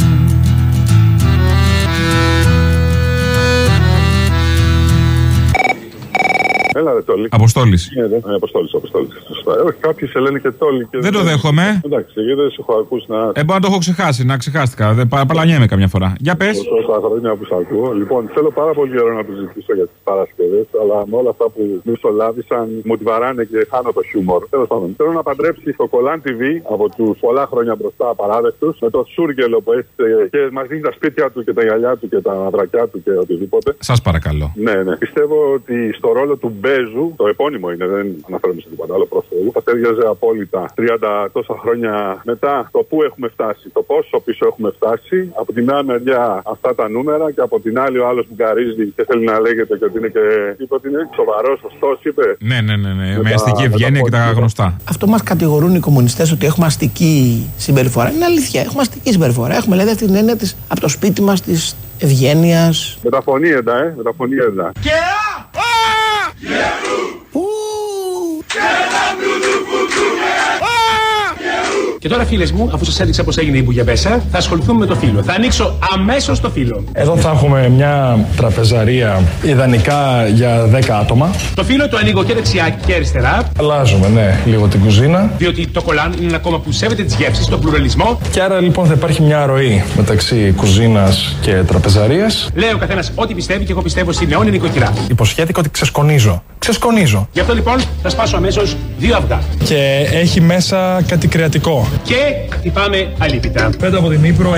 Έλα, ρε Τόλι. Αποστόλης. Ναι, ρε. Ναι, Αποστόλης, Αποστόλης. Σωστά. Ε, Όχι, κάποιοι σε λένε και Τόλι. Και Δεν το δέχομαι. Εντάξει, γιατί δεν σε έχω ακούσει να. Ε, μπορεί να το έχω ξεχάσει, να ξεχάστηκα. Δεν πα- παλανιέμαι καμιά φορά. Για πες. Τόσα χρόνια που σε ακούω. Λοιπόν, θέλω πάρα πολύ καιρό να του ζητήσω για τις Παρασκευές, αλλά με όλα αυτά που μου μισολάβησαν, μου τη βαράνε και χάνω το χιούμορ. Τέλος πάντων, θέλω να παντρέψει στο Κολάν TV από τους πολλά χρόνια μπροστά απαράδεκτους με το Σούργελο που έστησε και μας δίνει τα σπίτια του και τα γυαλιά του και τα αδρακιά του και οτιδήποτε. Σας παρακαλώ. Ναι, ναι. Πιστεύω ότι στο ρόλο του Μπέζου, το επώνυμο είναι, δεν αναφέρομαι σε τίποτα άλλο προ Θεού, θα ταιριάζει απόλυτα 30 τόσα χρόνια μετά το πού έχουμε φτάσει, το πόσο πίσω έχουμε φτάσει. Από τη μια μεριά αυτά τα νούμερα και από την άλλη ο άλλος που καρίζει και θέλει να λέγεται και ότι είναι και. είπε ότι είναι σοβαρός, σωστός, είπε. Ναι, ναι, ναι, ναι. Με Με τα- αστική με τα ευγένεια και τα πόδια. γνωστά. Αυτό μας κατηγορούν οι κομμουνιστές ότι έχουμε αστική συμπεριφορά. Είναι αλήθεια. Έχουμε αστική συμπεριφορά. Έχουμε δηλαδή αυτή την έννοια της, από το σπίτι μας της ευγένειας. Μεταφωνίεντα, ε, μεταφωνίεντα. Και Yeah! Uh! Και τώρα, φίλες μου, αφού σας έδειξα πώς έγινε η μπουγιαμπέσα, θα ασχοληθούμε με το φύλλο. Θα ανοίξω αμέσως το φύλλο. Εδώ θα έχουμε μια τραπεζαρία ιδανικά για 10 άτομα. Το φύλλο το ανοίγω και δεξιά και αριστερά, Αλλάζουμε, ναι, λίγο την κουζίνα. διότι το κολάν είναι ένα κόμμα που σέβεται τις γεύσεις, τον πλουραλισμό. Και άρα λοιπόν θα υπάρχει μια ροή μεταξύ κουζίνας και τραπεζαρίας. Λέει ο καθένας ό,τι πιστεύει και εγώ πιστεύω στην αιώνια νοικοκυρά. Υποσχέθηκα ότι ξεσκονίζω. Ξεσκονίζω. Γι' αυτό λοιπόν θα σπάσω αμέσως δύο αυγά. Και έχει μέσα κάτι κρεατικό. Και χτυπάμε αλίπητα. Πέντε από την Ήπειρο, 11.45.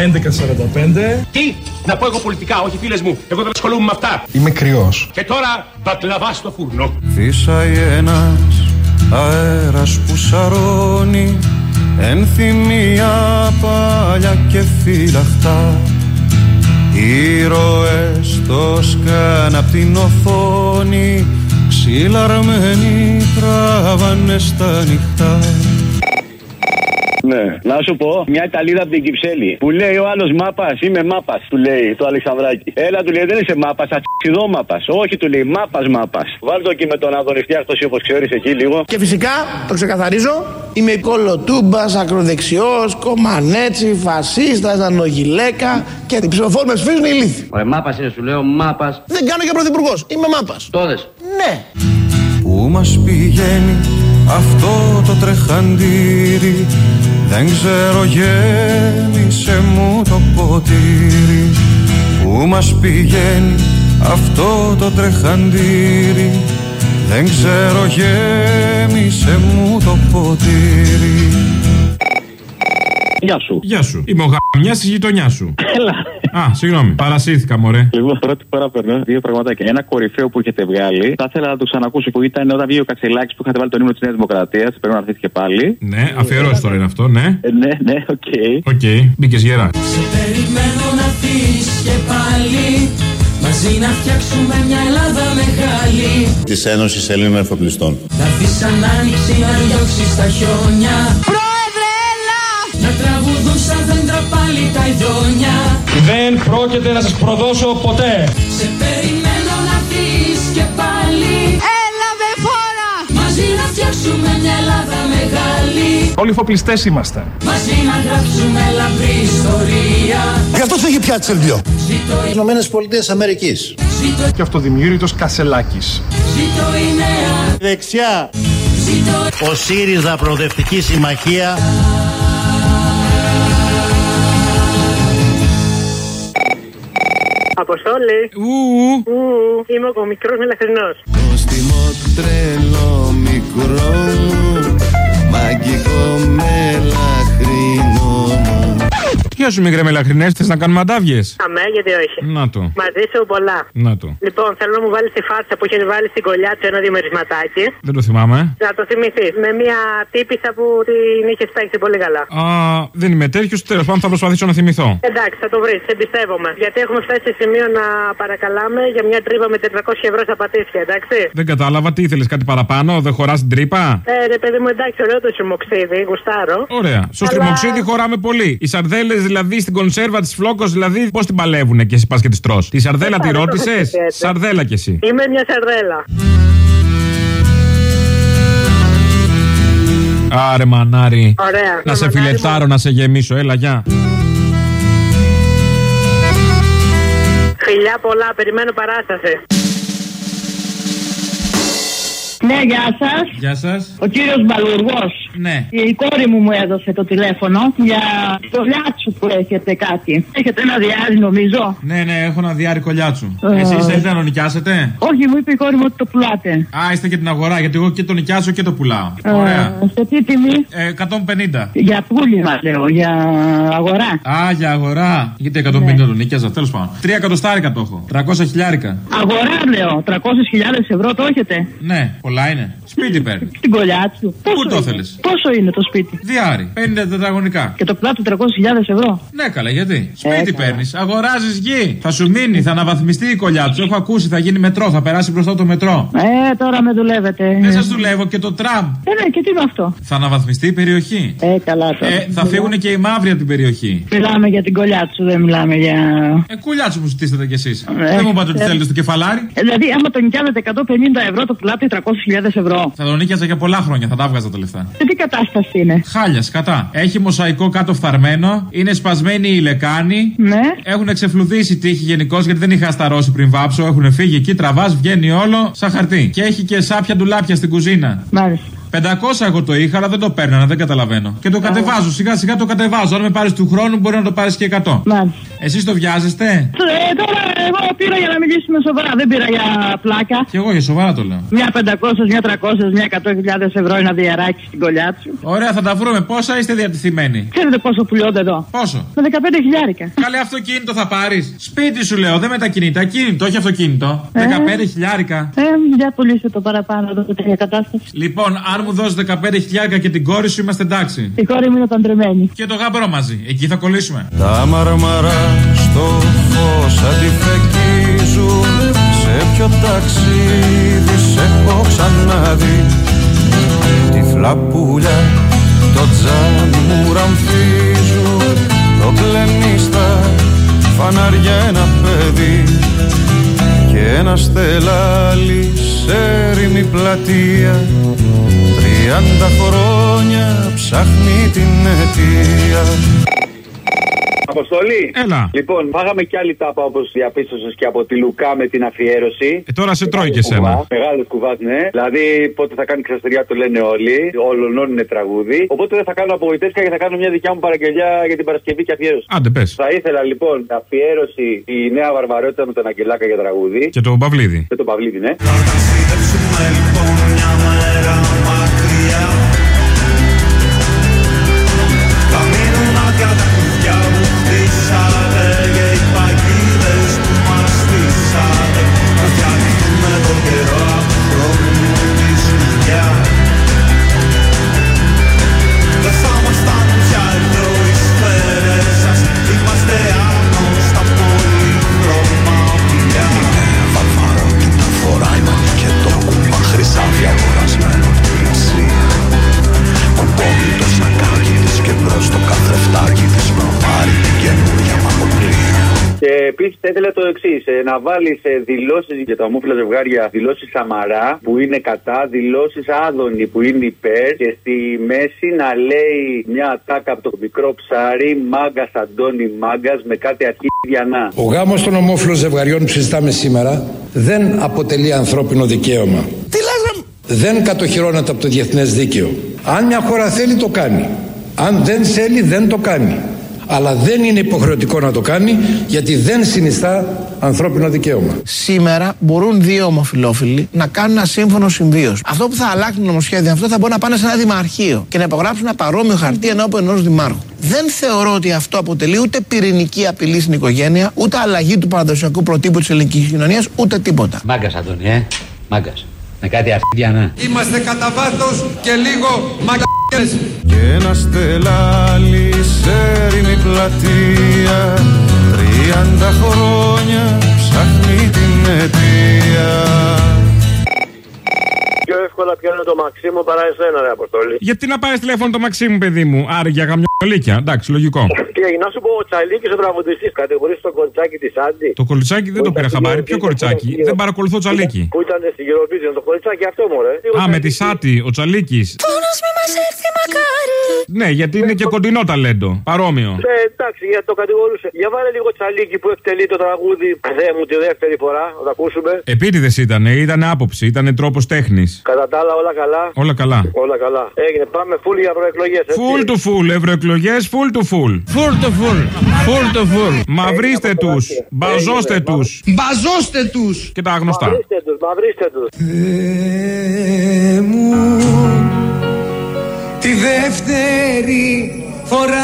Τι, να πω εγώ πολιτικά, όχι φίλες μου. Εγώ δεν ασχολούμαι με αυτά. Είμαι κρυός. Και τώρα μπακλαβά στο φούρνο. Φύσαει ένας αέρας που σαρώνει Ενθυμία παλιά και φυλαχτά Ήρωες το σκάν απ' την οθόνη Ξυλαρμένοι τράβανε στα νυχτά Ναι. Να σου πω, μια Ιταλίδα από την Κυψέλη που λέει ο άλλος μάπας, είμαι μάπας, του λέει το Αλεξανδράκη. Έλα, του λέει δεν είσαι μάπας, ατσιδό μάπας. Όχι, του λέει μάπας μάπας. Βάλ το εκεί με τον Αδωνιστιάχτωση όπως ξέρεις εκεί λίγο. Και φυσικά, το ξεκαθαρίζω, είμαι κολοτούμπας, ακροδεξιός, κομμανέτσι, φασίστα, νανογιλέκα και την ψηφοφόρη με ψηφίζουν ηλίθιοι. Ωραία, μάπας είναι, σου λέω μάπας. Δεν κάνω για πρωθυπουργός, είμαι μάπας. Το δες. Ναι. Πού μας πηγαίνει αυτό το τρεχαντήρι; Δεν ξέρω γέμισε μου το ποτήρι Πού μας πηγαίνει αυτό το τρεχαντήρι. Δεν ξέρω γέμισε μου το ποτήρι Γεια σου. Γεια σου. Είμαι ο γαμιάς της γειτονιάς σου. Έλα. Α, συγγνώμη, παρασύρθηκα, μωρέ. Λοιπόν, πρώτη φορά παίρνω δύο πραγματάκια. Ένα κορυφαίο που έχετε βγάλει. Θα ήθελα να το ξανακούσω που ήταν όταν βγήκε ο Κασσελάκης που είχατε βάλει τον ύμνο της Νέας Δημοκρατίας. Πρέπει να έρθει και πάλι. Ναι, αφιέρωση τώρα είναι αυτό, ναι. Ε, ναι, ναι, OK. OK, μπήκες γερά. Σε περιμένω να δεις και πάλι Μαζί να φτιάξουμε μια Ελλάδα μεγάλη Της Ένωσης Ελλήνων Εφοπλιστών. Να δεις ανάνοιξη να διώξεις τα χιόνια δέντρα πάλι τα ειδόνια Δεν πρόκειται να σας προδώσω ποτέ. Σε περιμένω να δεις και πάλι Έλα με φόρα Μαζί να φτιάξουμε μια Ελλάδα μεγάλη μεγάλη Όλοι φοπλιστέ είμαστε. Μαζί να γράψουμε λαμπρή ιστορία Γι' αυτό το έχει πιάσει Σερβιό. Ζήτω η Ηνωμένες Πολιτείες Αμερικής. Ζήτω, Και αυτοδημιούργητος Κασελάκης. ζήτω η νέα Δεξιά. Ζήτω Ο ΣΥΡΙΖΑ Προοδευτική Συμμαχία. Αποστόλη. Ου, Είμαι ο μικρός μελαχρινό. Νόστιμο τρελό μικρό μου Μαγικό μελαχρινό μου Γεια σου, μικρέ μελαχρινέ, θες να κάνουμε αντάβιες; Αμέ, γιατί όχι. Να το. Μαζί σου πολλά. Να το. Λοιπόν, θέλω να μου βάλεις τη φάτσα που είχε βάλει στην κολλιά του ένα διαμερισματάκι. Δεν το θυμάμαι. Να το θυμηθείς. Με μια τύπησα που την είχες παίξει πολύ καλά. Α, δεν είμαι τέτοιος, τέλος πάντων θα προσπαθήσω να θυμηθώ. Εντάξει, θα το βρεις, εμπιστεύομαι. Γιατί έχουμε φτάσει σε σημείο να παρακαλάμε για μια τρύπα με 400 ευρώ στα πατήσια, εντάξει. Δεν κατάλαβα, τι ήθελες, κάτι παραπάνω, δεν χωράς την τρύπα; Ε, ρε παιδί μου, εντάξει, ωραίο το σιμοξίδι, γουστάρω. Ωραία. Στο Αλλά- στριμοξίδι χωράμε πολύ. Οι σαρδέλες δηλαδή στην κονσέρβα της φλόκος, δηλαδή πώς την παλεύουνε και εσύ πας και τη τρώ. Τη σαρδέλα τη δεν το ρώτησε. σκέφτεσαι έτσι. Σαρδέλα κι εσύ. Είμαι μια σαρδέλα. Άρε μανάρι. Ωραία. Να σε Μανάρι φιλετάρω, να σε γεμίσω. Έλα, γεια. Φιλιά πολλά, περιμένω παράσταση. Ναι, γεια σας. Γεια σας. Ο κύριος Μπαλουργός. Ναι. Η κόρη μου μου έδωσε το τηλέφωνο για το λιάτσου που έχετε κάτι. Έχετε ένα διάρρη, νομίζω. Ναι, ναι, έχω ένα διάρρη κολλιάτσου. Ε. Εσείς θέλετε να το νοικιάσετε; Όχι, μου είπε η κόρη μου ότι το πουλάτε. Α, είστε και την αγορά, γιατί εγώ και το νοικιάζω και το πουλάω. Ε, Ωραία. σε τι τιμή; Ε, 150. Για πούλημα, λέω, για αγορά. Α, για αγορά. Γιατί 150 Ναι. το νοικιάζα, τέλος πάντων. Τρία εκατοστάρικα το έχω. 300 χιλιάρικα. Αγορά, λέω. 300.000 ευρώ το έχετε. Ναι, πολλά είναι. Σπίτι παίρνεις. Στην κολλιά του. Πού το είναι; θέλεις; Πόσο είναι το σπίτι; Διάρη. 50 τετραγωνικά. Και το πουλάτε 300.000 ευρώ. Ναι, καλά, γιατί; Σπίτι καλά. παίρνεις. Αγοράζεις γη. Θα σου μείνει, θα αναβαθμιστεί η κολλιά τους. Έχω ακούσει, θα γίνει μετρό, θα περάσει μπροστά το μετρό. Ε, τώρα με δουλεύετε. Δεν σας δουλεύω και το τραμ. Ε, ναι, και τι είναι αυτό; Θα αναβαθμιστεί η περιοχή. Ε, καλά τώρα. Ε, θα φύγουν και οι μαύροι από την περιοχή. Μιλάμε για την κολλιά τους, δεν μιλάμε για. Ε, κουλιάτσου μου ζητήσατε κι εσείς. Ε, Δεν μου είπατε ότι ε. θέλετε στο κεφαλάρι. Ε, δηλαδή, άμα το νοικιάζετε 150 ευρώ, το πουλάτε 300.000 ευρώ. Θα τον νίκιαζα για πολλά χρόνια, θα τα βγάζα τα λεφτά. Σε τι κατάσταση είναι; Χάλιας, κατά. Έχει μοσαϊκό κάτω φθαρμένο, είναι σπασμένη η λεκάνη. Ναι. Έχουν εξεφλουδίσει τύχη γενικώς γιατί δεν είχα σταρώσει πριν βάψω. Έχουν φύγει εκεί, τραβάς, βγαίνει όλο σαν χαρτί. Και έχει και σάπια ντουλάπια στην κουζίνα. Μάλιστα. 500 εγώ το είχα, αλλά δεν το παίρνω, δεν καταλαβαίνω. Και το κατεβάζω, σιγά σιγά το κατεβάζω. Αν με πάρεις του χρόνου, μπορεί να το πάρεις και 100. Μάλιστα. Εσείς το βιάζεστε; Ε, τώρα εγώ πήρα για να μιλήσουμε σοβαρά, δεν πήρα για πλάκα. Κι εγώ για σοβαρά το λέω. Μια 500, μια 300, μια 100.000 ευρώ ένα διαράκι στην κολλιά τους. Ωραία, θα τα βρούμε. Πόσα είστε διατηθειμένοι. Ξέρετε πόσο πουλιώνται εδώ; Πόσο; Με 15 χιλιάρικα. Καλέ αυτοκίνητο θα πάρεις. Σπίτι σου λέω, δεν μετακινείται. Ακίνητο, όχι αυτοκίνητο. Ε. 15 χιλιάρικα. Ε, για πουλήστε το παραπάνω εδώ τέτοια κατάσταση. Λοιπόν, αν μου δώσεις 15 χιλιάρικα και την κόρη σου, είμαστε εντάξει. Η κόρη μου είναι παντρεμένη. Και το γάμπρο μαζί. Εκεί θα κολλήσουμε. Τα μαρμαρά στο φως αντιφεκίζουν Σε ποιο ταξίδι σε έχω ξαναδεί. Τη φλαπούλια το τζάμι μου ραμφίζουν. Το κλενί στα φανάρια ένα παιδί. Και ένα στελάλι σε έρημη πλατεία. Τριάντα χρόνια ψάχνει την αιτία Αποστολή. Έλα. Λοιπόν, φάγαμε κι άλλη τάπα όπως διαπίστωσες και από τη Λουκά με την αφιέρωση. Ε, τώρα σε τρώει και σένα. Μεγάλος κουβάς, ναι. Δηλαδή, πότε θα κάνει ξαστεριά το λένε όλοι. Ολονών είναι τραγούδι. Οπότε δεν θα κάνω απογοητεύσια και θα κάνω μια δικιά μου παραγγελιά για την Παρασκευή και αφιέρωση. Άντε, πες. Θα ήθελα λοιπόν αφιέρωση η νέα βαρβαρότητα με τον Αγγελάκα για τραγούδι. Και το Παυλίδη. Και τον Παυλίδη, ναι. Φοράει μανί και το να βάλει δηλώσεις για τα ομόφυλα ζευγάρια, δηλώσεις Σαμαρά που είναι κατά, δηλώσεις Άδωνη που είναι υπέρ και στη μέση να λέει μια ατάκα από το μικρό ψάρι Μάγκας Αντώνη Μάγκας με κάτι αρχίδια να. Ο γάμος των ομόφυλων ζευγαριών που συζητάμε σήμερα δεν αποτελεί ανθρώπινο δικαίωμα. Τι λέμε! Δεν κατοχυρώνεται από το διεθνές δίκαιο. Αν μια χώρα θέλει το κάνει. Αν δεν θέλει δεν το κάνει. Αλλά δεν είναι υποχρεωτικό να το κάνει γιατί δεν συνιστά ανθρώπινο δικαίωμα. Σήμερα μπορούν δύο ομοφυλόφιλοι να κάνουν ένα σύμφωνο συμβίωση. Αυτό που θα αλλάξει το νομοσχέδιο αυτό θα μπορεί να πάνε σε ένα δημαρχείο και να υπογράψουν ένα παρόμοιο χαρτί ενώπιον ενός δημάρχου. Δεν θεωρώ ότι αυτό αποτελεί ούτε πυρηνική απειλή στην οικογένεια, ούτε αλλαγή του παραδοσιακού προτύπου της ελληνικής κοινωνίας, ούτε τίποτα. Μάγκας, Αντώνη, ε. Μάγκας. Με κάτι αρχίδια να. Είμαστε κατά βάθος και λίγο μαγκαίες. Και ένα στελάλι σε έρημη πλατεία Τριάντα χρόνια ψάχνει την αιτία Πιο εύκολα πιάνω το Μαξίμου παρά εσένα, ρε Αποστολή. Γιατί να πάρεις τηλέφωνο το μαξί μου, παιδί μου. Άρα για γαμιολίκια. Εντάξει, λογικό. Τι έγινε, να σου πω, ο Τσαλίκης ο τραγουδιστή κατηγορείς το κοριτσάκι της Άντι. Το κοριτσάκι δεν το πήρα χαμπάρι. Ποιο κοριτσάκι; Δεν παρακολουθώ Τσαλίκη. Που ήταν στην Eurovision, το κοριτσάκι αυτό μου, ρε. Α, με τη Σάτι, ο Τσαλίκης. Πόνος μη μας έρθει μακάρι. Ναι, γιατί είναι και κοντινό ταλέντο. Παρόμοιο. Ε, εντάξει, γιατί το κατηγορούσε. Για βάλε λίγο τσαλίκι που εκτελεί το τραγούδι. Δε μου τη δεύτερη φορά, να το ακούσουμε. Επίτηδες ήταν, ήταν άποψη, ήταν τρόπος τέχνης. Κατά τα άλλα, όλα καλά. Όλα καλά. Όλα καλά. Έγινε, πάμε φουλ για ευρωεκλογέ. Φουλ του φουλ, ευρωεκλογές, φουλ του φουλ. Φουλ το φουλ. Φουλ το φουλ. Μαυρίστε τους, μπαζώστε τους. Μπαζώστε τους. Και τα γνωστά. Μαυρίστε τους, μαυρίστε τους. Θεέ μου τη δεύτερη φορά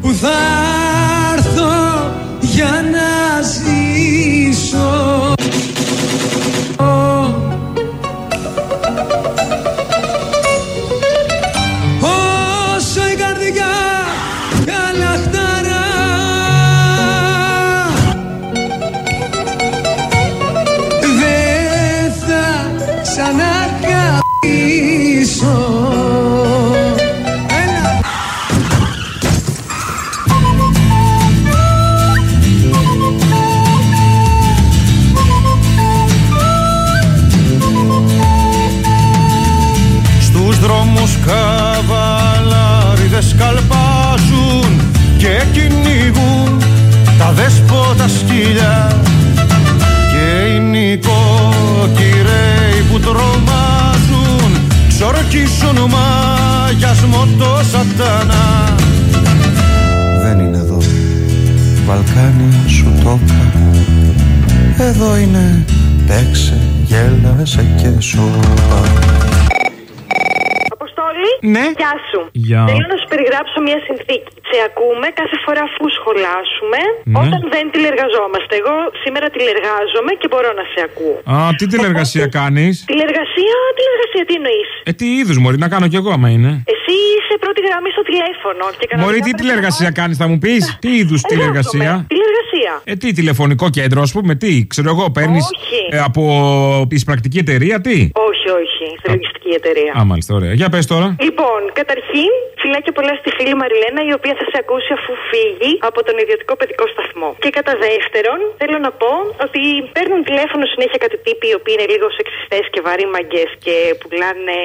που θα σου. Γεια. Θέλω να σου περιγράψω μια συνθήκη. Σε ακούμε κάθε φορά αφού σχολάσουμε Ναι. όταν δεν τηλεργαζόμαστε. Εγώ σήμερα τηλεργάζομαι και μπορώ να σε ακούω. Α, τι τηλεργασία κάνεις; Τηλεργασία, τηλεργασία, τι εννοείς; Ε, τι είδους μπορεί να κάνω κι εγώ άμα είναι. Εσύ είσαι πρώτη γραμμή στο τηλέφωνο και κανονικά Μπορεί τι πρέπει να τηλεργασία κάνεις, θα μου πεις; Τι είδους Εργάζομαι. τηλεργασία. Τηλεργασία. Ε, τι τηλεφωνικό κέντρο, ας πούμε, τι, ξέρω εγώ, παίρνεις Όχι. από εισπρακτική εταιρεία, τι; Όχι, όχι. Σε λογιστική εταιρεία. Α, μάλιστα, ωραία. Για πες τώρα. Λοιπόν, καταρχήν, φιλάκια πολλά στη φίλη Μαριλένα, η οποία θα σε ακούσει αφού φύγει από τον ιδιωτικό παιδικό σταθμό. Και κατά δεύτερον, θέλω να πω ότι παίρνουν τηλέφωνο συνέχεια κάτι τύποι οι οποίοι είναι λίγο σεξιστές και βαρύμαγκε και πουλάνε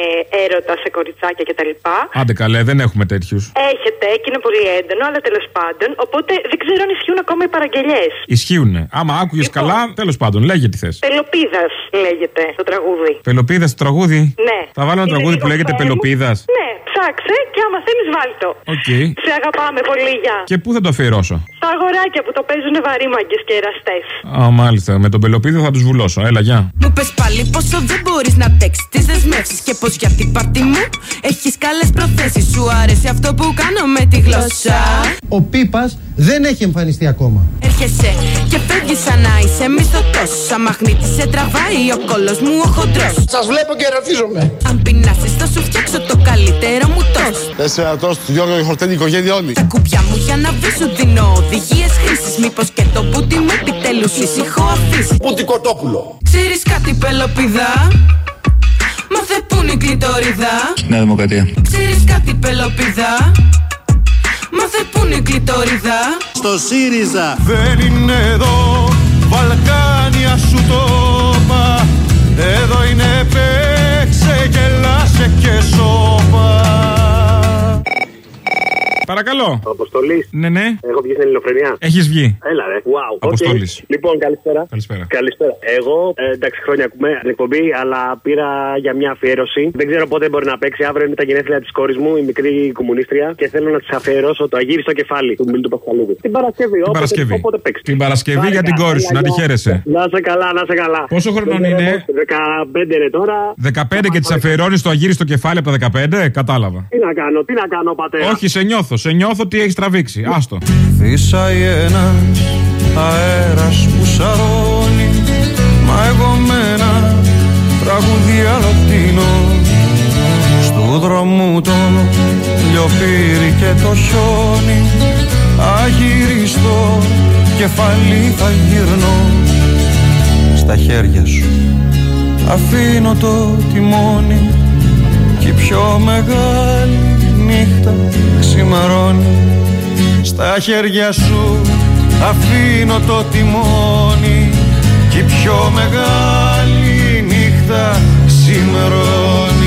έρωτα σε κοριτσάκια κτλ. Άντε καλέ, δεν έχουμε τέτοιους. Έχετε και είναι πολύ έντονο, αλλά τέλος πάντων. Οπότε δεν ξέρω αν ισχύουν ακόμα οι παραγγελίες. Ισχύουνε. Άμα άκουγες Λοιπόν. καλά, τέλος πάντων, λέγε τι θες. Πελοπίδας λέγεται το τραγούδι. Πελοπίδας στο τραγούδι; Ναι. Θα βάλω ένα Είναι τραγούδι λίγο που λέγεται φέρμο. Πελοπίδας. Ναι, ψάξε και άμα θέλεις βάλτο. Οκ. Σε αγαπάμε πολύ, γεια. Και πού θα το αφιερώσω; Τα αγοράκια που το παίζουν βαρύμαγκες και εραστές. Α, μάλιστα. Με τον Πελοπίδα θα τους βουλώσω. Έλα, γεια. Μου πες πάλι πόσο δεν μπορείς να αντέξεις τις δεσμεύσεις Και πως για την πάρτι μου έχεις καλές προθέσεις Σου άρεσε αυτό που κάνω με τη γλώσσα Ο Πίπας δεν έχει εμφανιστεί ακόμα. Έρχεσαι και φεύγεις σαν να είσαι μισθωτός Σαν μαγνήτης σε τραβάει ο κόλος μου ο χοντρός Σας βλέπω και ερωτίζομαι. Αν πεινάσεις θα σου φτιάξω το καλύτερο μου τόστ Τέσσερα τόστ, Γιώργο, η χορτένη οικογένεια όλη. Τα κουπιά μου για να βρει σου δίνω οδηγίες χρήσης Μήπως και το μπούτι μου επιτέλους ησυχό αφήσει Πουτικοτόπουλο. Ξέρεις κάτι πελοπιδά Μάθε που είναι η κλειτοριδά Νέα Δημοκρατία. Ξέρεις κάτι πελοπιδά Μάθε που είναι η κλειτορίδα Στο ΣΥΡΙΖΑ. Δεν είναι εδώ Βαλκάνια σου το Παρακαλώ. Αποστόλης. Ναι, ναι. Έχω βγει στην ελληνοφρενιά. Έχεις βγει. Έλα, ρε. Wow. Αποστόλης. Οκ. Λοιπόν, καλησπέρα. Καλησπέρα. Καλησπέρα. Εγώ, ε, εντάξει, χρόνια ακούμε την εκπομπή, αλλά πήρα για μια αφιέρωση. Δεν ξέρω πότε μπορεί να παίξει. Αύριο είναι τα γενέθλια της κόρης μου, η μικρή κομμουνίστρια, και θέλω να της αφιερώσω το αγύριστο κεφάλι του Μίλτου Πασχαλίδη. Την Παρασκευή, Την όποτε, Παρασκευή. όποτε παίξει. Την Παρασκευή για την κόρη σου, να τη χαίρεσαι. Να σε καλά, να σε καλά. Πόσο χρονών είναι; 15 είναι τώρα. 15 και τη αφιερώνεις το αγύρι στο κεφάλι από τα 15, κατάλαβα. Τι να κάνω, τι να κάνω, πατέρα. Όχι, σε νιώθω, σε νιώθω ότι έχεις τραβήξει. Άστο. Φύσαει ένας αέρας που σαρώνει. Μα εγώ με ένα τραγούδι αλωτίνο Στου δρόμου το λιοπύρι και το χιόνι. Αγυριστό κεφάλι θα γυρνώ. Στα χέρια σου αφήνω το τιμόνι. Κι η πιο μεγάλη νύχτα ξημερώνει. Στα χέρια σου αφήνω το τιμόνι Κι η πιο μεγάλη νύχτα ξημερώνει.